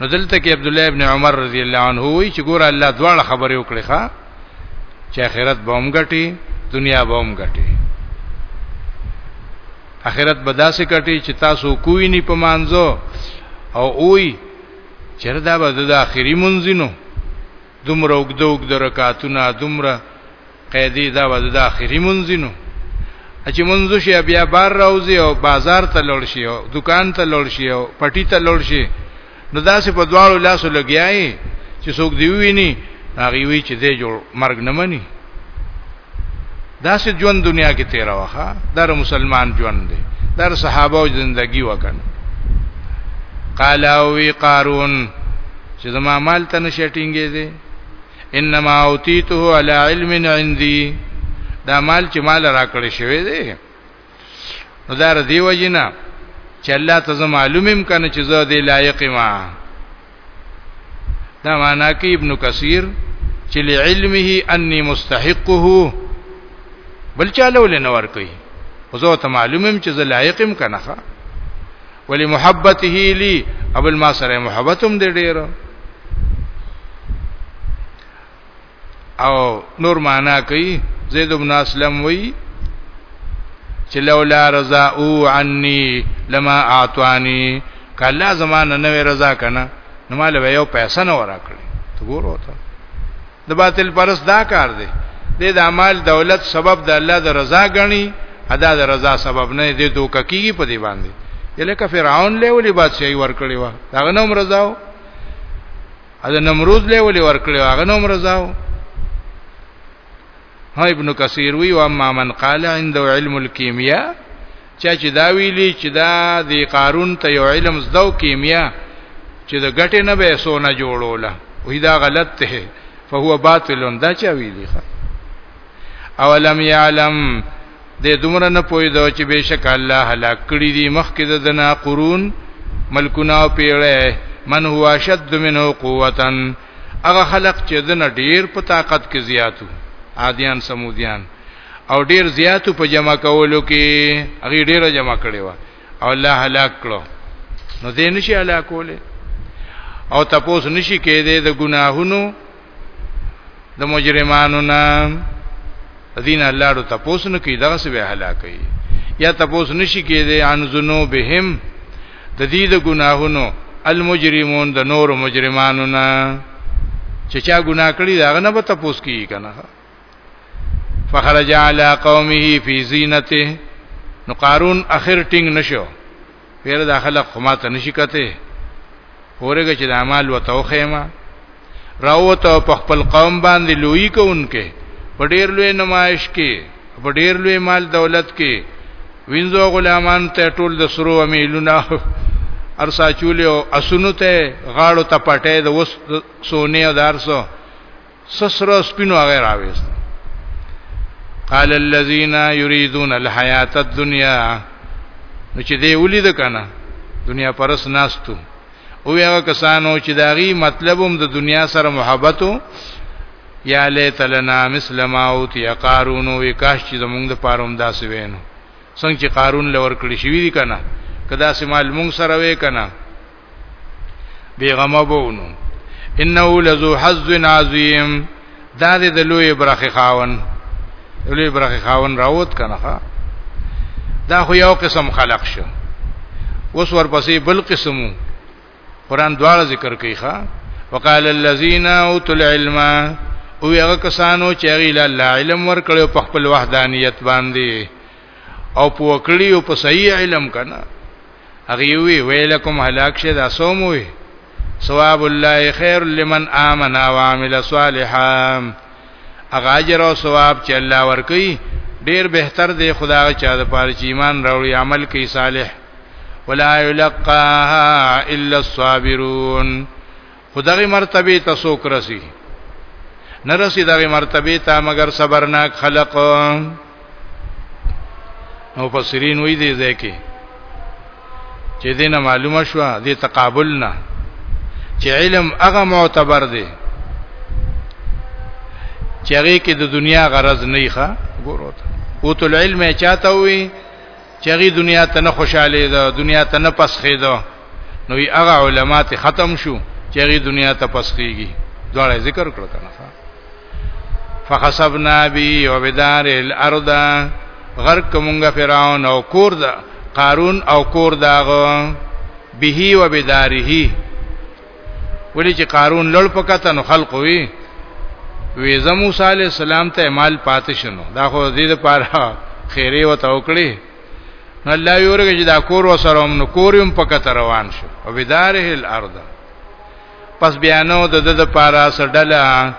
نو دلته کې عبد الله ابن عمر رضی الله عنه وی چې ګور الله دواړه خبرې وکړي ښا چې آخرت به هم ګټي دنیا به هم ګټي آخرت به داسې ګټي چې تاسو کوی نه پمانځو او اوی چردا به د اخري منځینو دومره وګدو وګد رکعاتونه دومره قیدی دا وځ د اخیری منځینو چې منځ شي بیا بار راوځي او بازار ته لوړ شي او دکان ته لوړ شي او پټی ته لوړ شي نو داسې په دواړو لاسو لګیاي چې څوک دی ویني هغه وی چې دې جوړ مرګ نه مني داسې ژوند دنیا کې تیر وخه در مسلمان ژوند دی در صحابه او زندگی وکړ قال او قارون چې زما مال ته نشټینګې دي انما اوتیته علی علم عندي دا مال چې مال راکړې شوی دی نو دا ردی وجنه چې الله ته زما معلومم کنه چې زه دی لایق ما دا معنا کې ابن کثیر چې لعلمه انی مستحقه بل چاله ولنور کوي وزو ته معلومم چې زه لایقم کنه ولی محبته لی ابل ما سره محبتم دې ډېر او نور معنا کوي زید بن اسلم وی چې لولا رضا او عني لما اعطاني کله زمانه نوې رضا کنه نو مال به یو پیسې نه ورکړي ته ګور وته د باطل پرس دا کار دی د د اعمال دولت سبب د الله د رضا غني ادا د رضا سبب نه دی دوک کیږي په دی باندې یلکه فرعون له ولي بادشاہي ورکړي و دا غنوم رضاو اذ نمرود له ولي ورکړي هغه نوم رضاو ها ابن کثیر وی او اما من قال عنده علم الکیمیا چا چې دا ویلی چې دا د قارون ته یو علم زدو کیمیا چې د ګټې نه به سونه جوړوله وی دا غلط ته فهو باطل دا چا ویلی ښه او لم يعلم د دومره نه پوي دا چې بشک الله هلاک کړی دي مخکې د دنا قرون ملکونه او پیړې من هو شد منه قوتن هغه خلق چې دنه ډیر په طاقت کې زیاتو عادیان سمودیان او ډیر زیاتو په جمع کولو کې هغه ډیره جمع کړي و او الله هلاک کړو نو دې نشي هلاکوله او تاسو نشي کېده د ګناهونو د مجرمانو نام دین الله ته تاسو نه کوي دغه څه به هلاکي یا تاسو نشي کېدی ان ذنوبهم د دې د ګناهونو المجرمون د نور مجرمانو نه چې چا ګناه کړی دا نه به تاسو کیږي کنه فخرج علی قومه فی زینته نو قارون اخر ټینګ نشو ویره دا خلق خو ماته نشي کته اورګه چې د اعمال وتو خیمه راوته په خپل قوم باندې لوی کوونکې په ډیر لوی نمایش کې په ډیر لوی مال دولت کې وینځو غلامان ته ټول د سرو امیلونه ارساچولې او اسونو ته غاړو ته پټې د وس سونې او دارسو سسرو سپینو هغه راويست قال الذين يريدون الحياه الدنيا نو چې دی ولید کنه دنیا پرس ناستو او هغه کسانو چې داغي مطلبوم د دنیا سره محبتو یا لیت لنا مثل ما اوتی قارون وی کاش چې زمونږ د پاروم داسې وینو څنګه چې قارون لور کړی شوی دی کنه کدا سمال مونږ سره وې کنه بیغم بونو انه لذو حظ عظیم دا د لوی برخه خاون لوی برخه خاون راوت کنه دا خو یو قسم خلق شو اوس ورپسې بل قسمو قران دواړه ذکر کوي ښا وقال الذين اوتوا العلم او هغه کسانو چې غیل الله علم ورکړو په خپل وحدانیت باندې او په وکړیو په صحیح علم کنه هغه وی ویلکم هلاک شه دا سوم وی ثواب الله خیر لمن آمن او عمل صالحا هغه اجر او ثواب چې الله ورکي ډیر بهتر دی خدای چا د پاره چې ایمان راوړي عمل کوي صالح ولا یلقاها الا الصابرون خو دغه مرتبه ته څوک رسی نه رسی دغه مرتبه ته مگر صبرناک خلق او فسرین وی دی ځکه چې دینه معلومه شو د تقابل نه چې علم هغه معتبر دی چې هغه کې د دنیا غرض نه ښه ګورو ته او تل علم چاته وي چې هغه دنیا ته نه خوشاله ده دنیا ته نه پسخې ده نو یې هغه علماات ختم شو چې هغه دنیا ته پسخېږي دواړه ذکر کړل کنه فخسبنا بی و بدار الارض غرق مونږه فرعون او کور دا قارون او کور داغه به و بداره ولی چې قارون لړ پکته نو خلق وی وی زم موسی علی السلام ته مال پاتې شنو دا خو دې لپاره خیره و توکړي نو الله یورګه چې دا کور وسره هم نو کوریم پکته روان شو او بداره الارض پس بیانو د د لپاره سړډله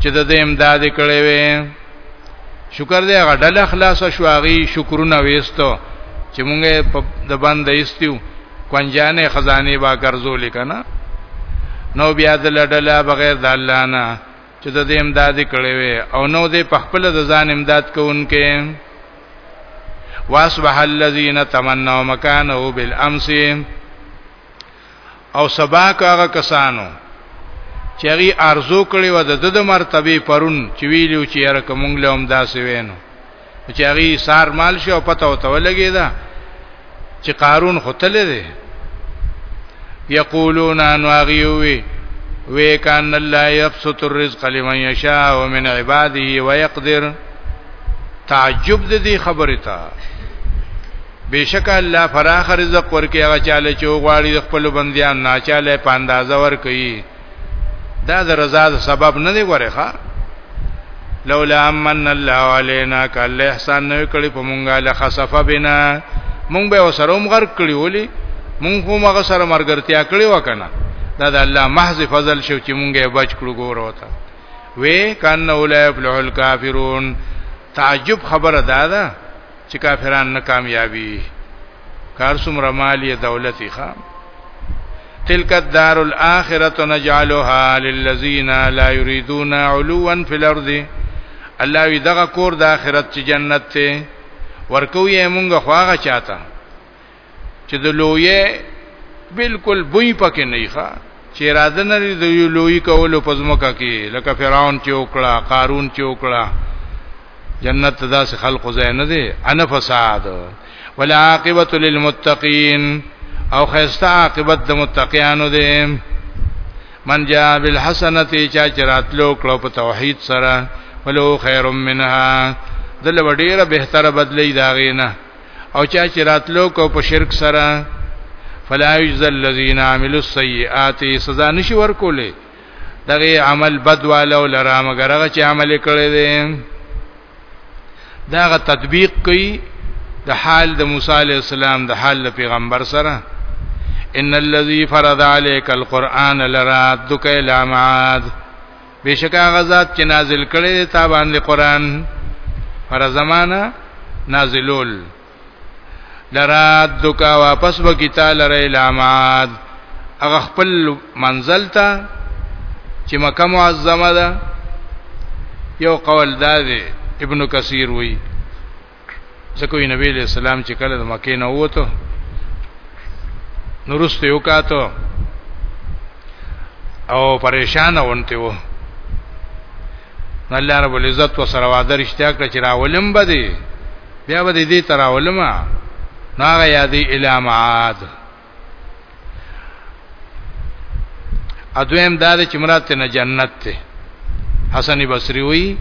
چې د دې امداد کړي وي شکر دې هغه ډله خلاص شو هغه شکرونه وېستو چې مونږه د بند ایستیو کنجانې خزانه با قرضو لیکنه نو بیا د لړله بغیر د الله نه چې د دې امداد کړي وي او نو دې په خپل د ځان امداد کوونکې واصبح الذين تمنوا مكانه بالامس او سبا که هغه کسانو چې هغه ارزو کړي و د د مرتبه پرون چې ویلو چې هر کومګ له هم داسې وینو چې هغه سار مال شي او پته وته ولګي دا چې قارون خطل دی یقولون ان واغیوی وی کان الله یبسط الرزق لمن یشاء ومن عباده ويقدر تعجب د دې خبره تا بشک الله فراخ رزق ورکي هغه چاله چې وغواړي د خپل بنديان نه چاله په اندازه ور کوي دا د رضا د سبب نه دی غره ښا لولا امن الله علينا کله احسان نه کړی په مونږه لخصف بنا مونږ به وسروم غر کړی ولي مونږ په مغه سره مرګرتیا کړی وکنه دا د الله محض فضل شو چې مونږه بچ کړو ګور وتا وې کان اولای فلح الکافرون تعجب خبره دادا دا چې کافران نه کامیابی کار څومره مالی دولتي خام تلك الدار الاخره نجعلها للذين لا يريدون علوا في الارض الله وی دغه کور د اخرت چې جنت ته ورکوې مونږه خواغه چاته چې د لویې بالکل بوی پکې نه ښه چې اراده نه لري د یو لوی کولو په ځمکه کې لکه فرعون چې وکړه قارون چې وکړه جنت داسې خلق زین نه دي انا فساد ولا عاقبت للمتقین او خیسته عاقبت د متقیانو دی من جاء بالحسنه چا چراتلو کړو په توحید سره ولو خیر منها دل وړیره بهتره بدلی داغینه او چا چې راتلو کو په شرک سره فلا یجزل الذین عملوا السیئات سزا نشي ورکولې دغه عمل بد والو لرا مگر هغه چې عمل کړی دی داغه تطبیق کوي د حال د موسی علی السلام د حال د پیغمبر سره ان الذي فرض عليك القرآن لرادك الى معاد بشک هغه ذات چې نازل کړي دی تا باندې قران پر زمانہ نازلول لراد دکا واپس وکي تعالی ری لامات هغه خپل منزل ته چې مکه معظمه ده یو قول دا دی ابن کثیر وی ځکه یې نبی له سلام چې کله د مکې نه ووته نورسته یو کاته او پریشان ونته و الله رب العزت وسره وعده رښتیا کړ چې راولم بده بیا به دې تراولما ناغه یادی الامعاد ادویم دا د چې مراد ته نه جنت ته حسن بصری وی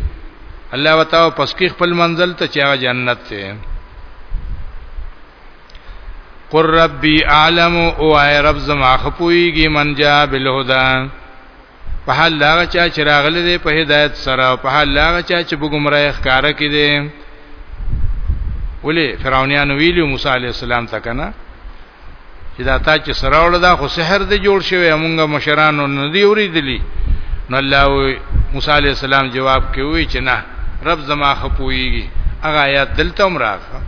الله وتعالى پس کې خپل منزل ته چې هغه جنت ته قر ربي اعلم او اي رب زما خپويږي من جا بالهدى په حال لاغه چا چې راغلي دي په هدایت سره او په حال لاغه چا چې بګمراه ښکارا کې دي ولې فرعونانو ویلو موسی علی السلام ته کنه چې دا تا چې سره وړه دا خو سحر دی جوړ شوی مونږه مشرانو نه دی اوریدلی نو الله موسی علی السلام جواب کوي چې نه رب زما خپويږي هغه آیات دلته هم راغله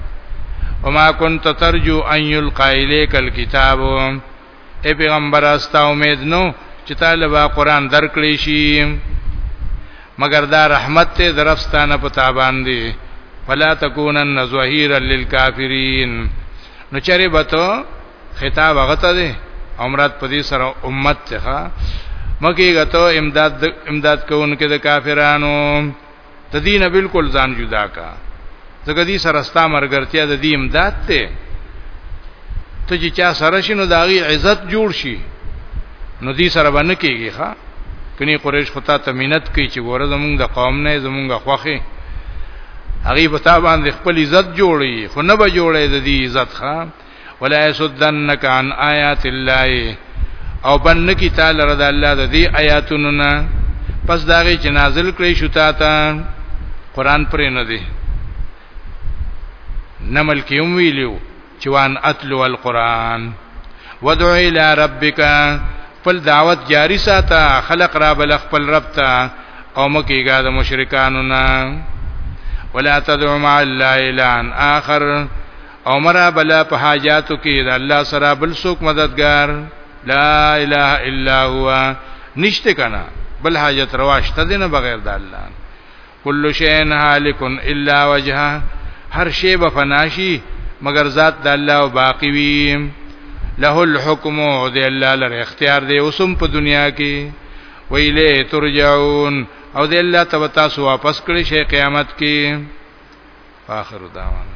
وما كنت ترجو ان يلقى اليك الكتاب اے پیغمبر استا امید نو چې تعالی با قران درکړې شي مگر دا رحمت ته درفستانه پتا باندې فلا تکونن ظهیرا للکافرین نو چرې بتو خطاب غته دي عمرات پدې سره امت ته مکه غته امداد امداد کوونکې د کافرانو ته دې نه بالکل ځان جدا کا ځکه دې سره ستا مرګرتیا د دې امداد ته ته چې چا سره شنو داغي عزت جوړ شي نو دې سره باندې کېږي ښا کني قریش خطا ته مينت کوي چې ګوره زمونږ د قوم نه زمونږ خوخه هغه په تا باندې خپل عزت جوړي خو نه به جوړي د دې عزت ښا ولا يسدنك عن آيات الله او بن کی تعالی رضا الله د دې آیاتونو نه پس داغه چې نازل کړی شو تا ته قران پرې نه دی نمل کې هم ویلو چې وان اتلو القران ودع الى ربک خپل دعوت جاری ساته خلق را بل خپل رب ته او مکیګا د مشرکانو نه ولا تدعو مع الله الا اخر او مرا بلا په حاجاتو کې د الله سره بل څوک مددگار لا اله الا هو نشته کنا بل حاجت رواشته دینه بغیر د الله کل شین هالک الا وجهه هر شی به فناشي مگر ذات د الله او باقی وی له الحكم او د الله لره اختیار دی اوسم په دنیا کې ویله ترجعون او د الله تبارک تاسو واپس کړی شي قیامت کې واخر دعوانا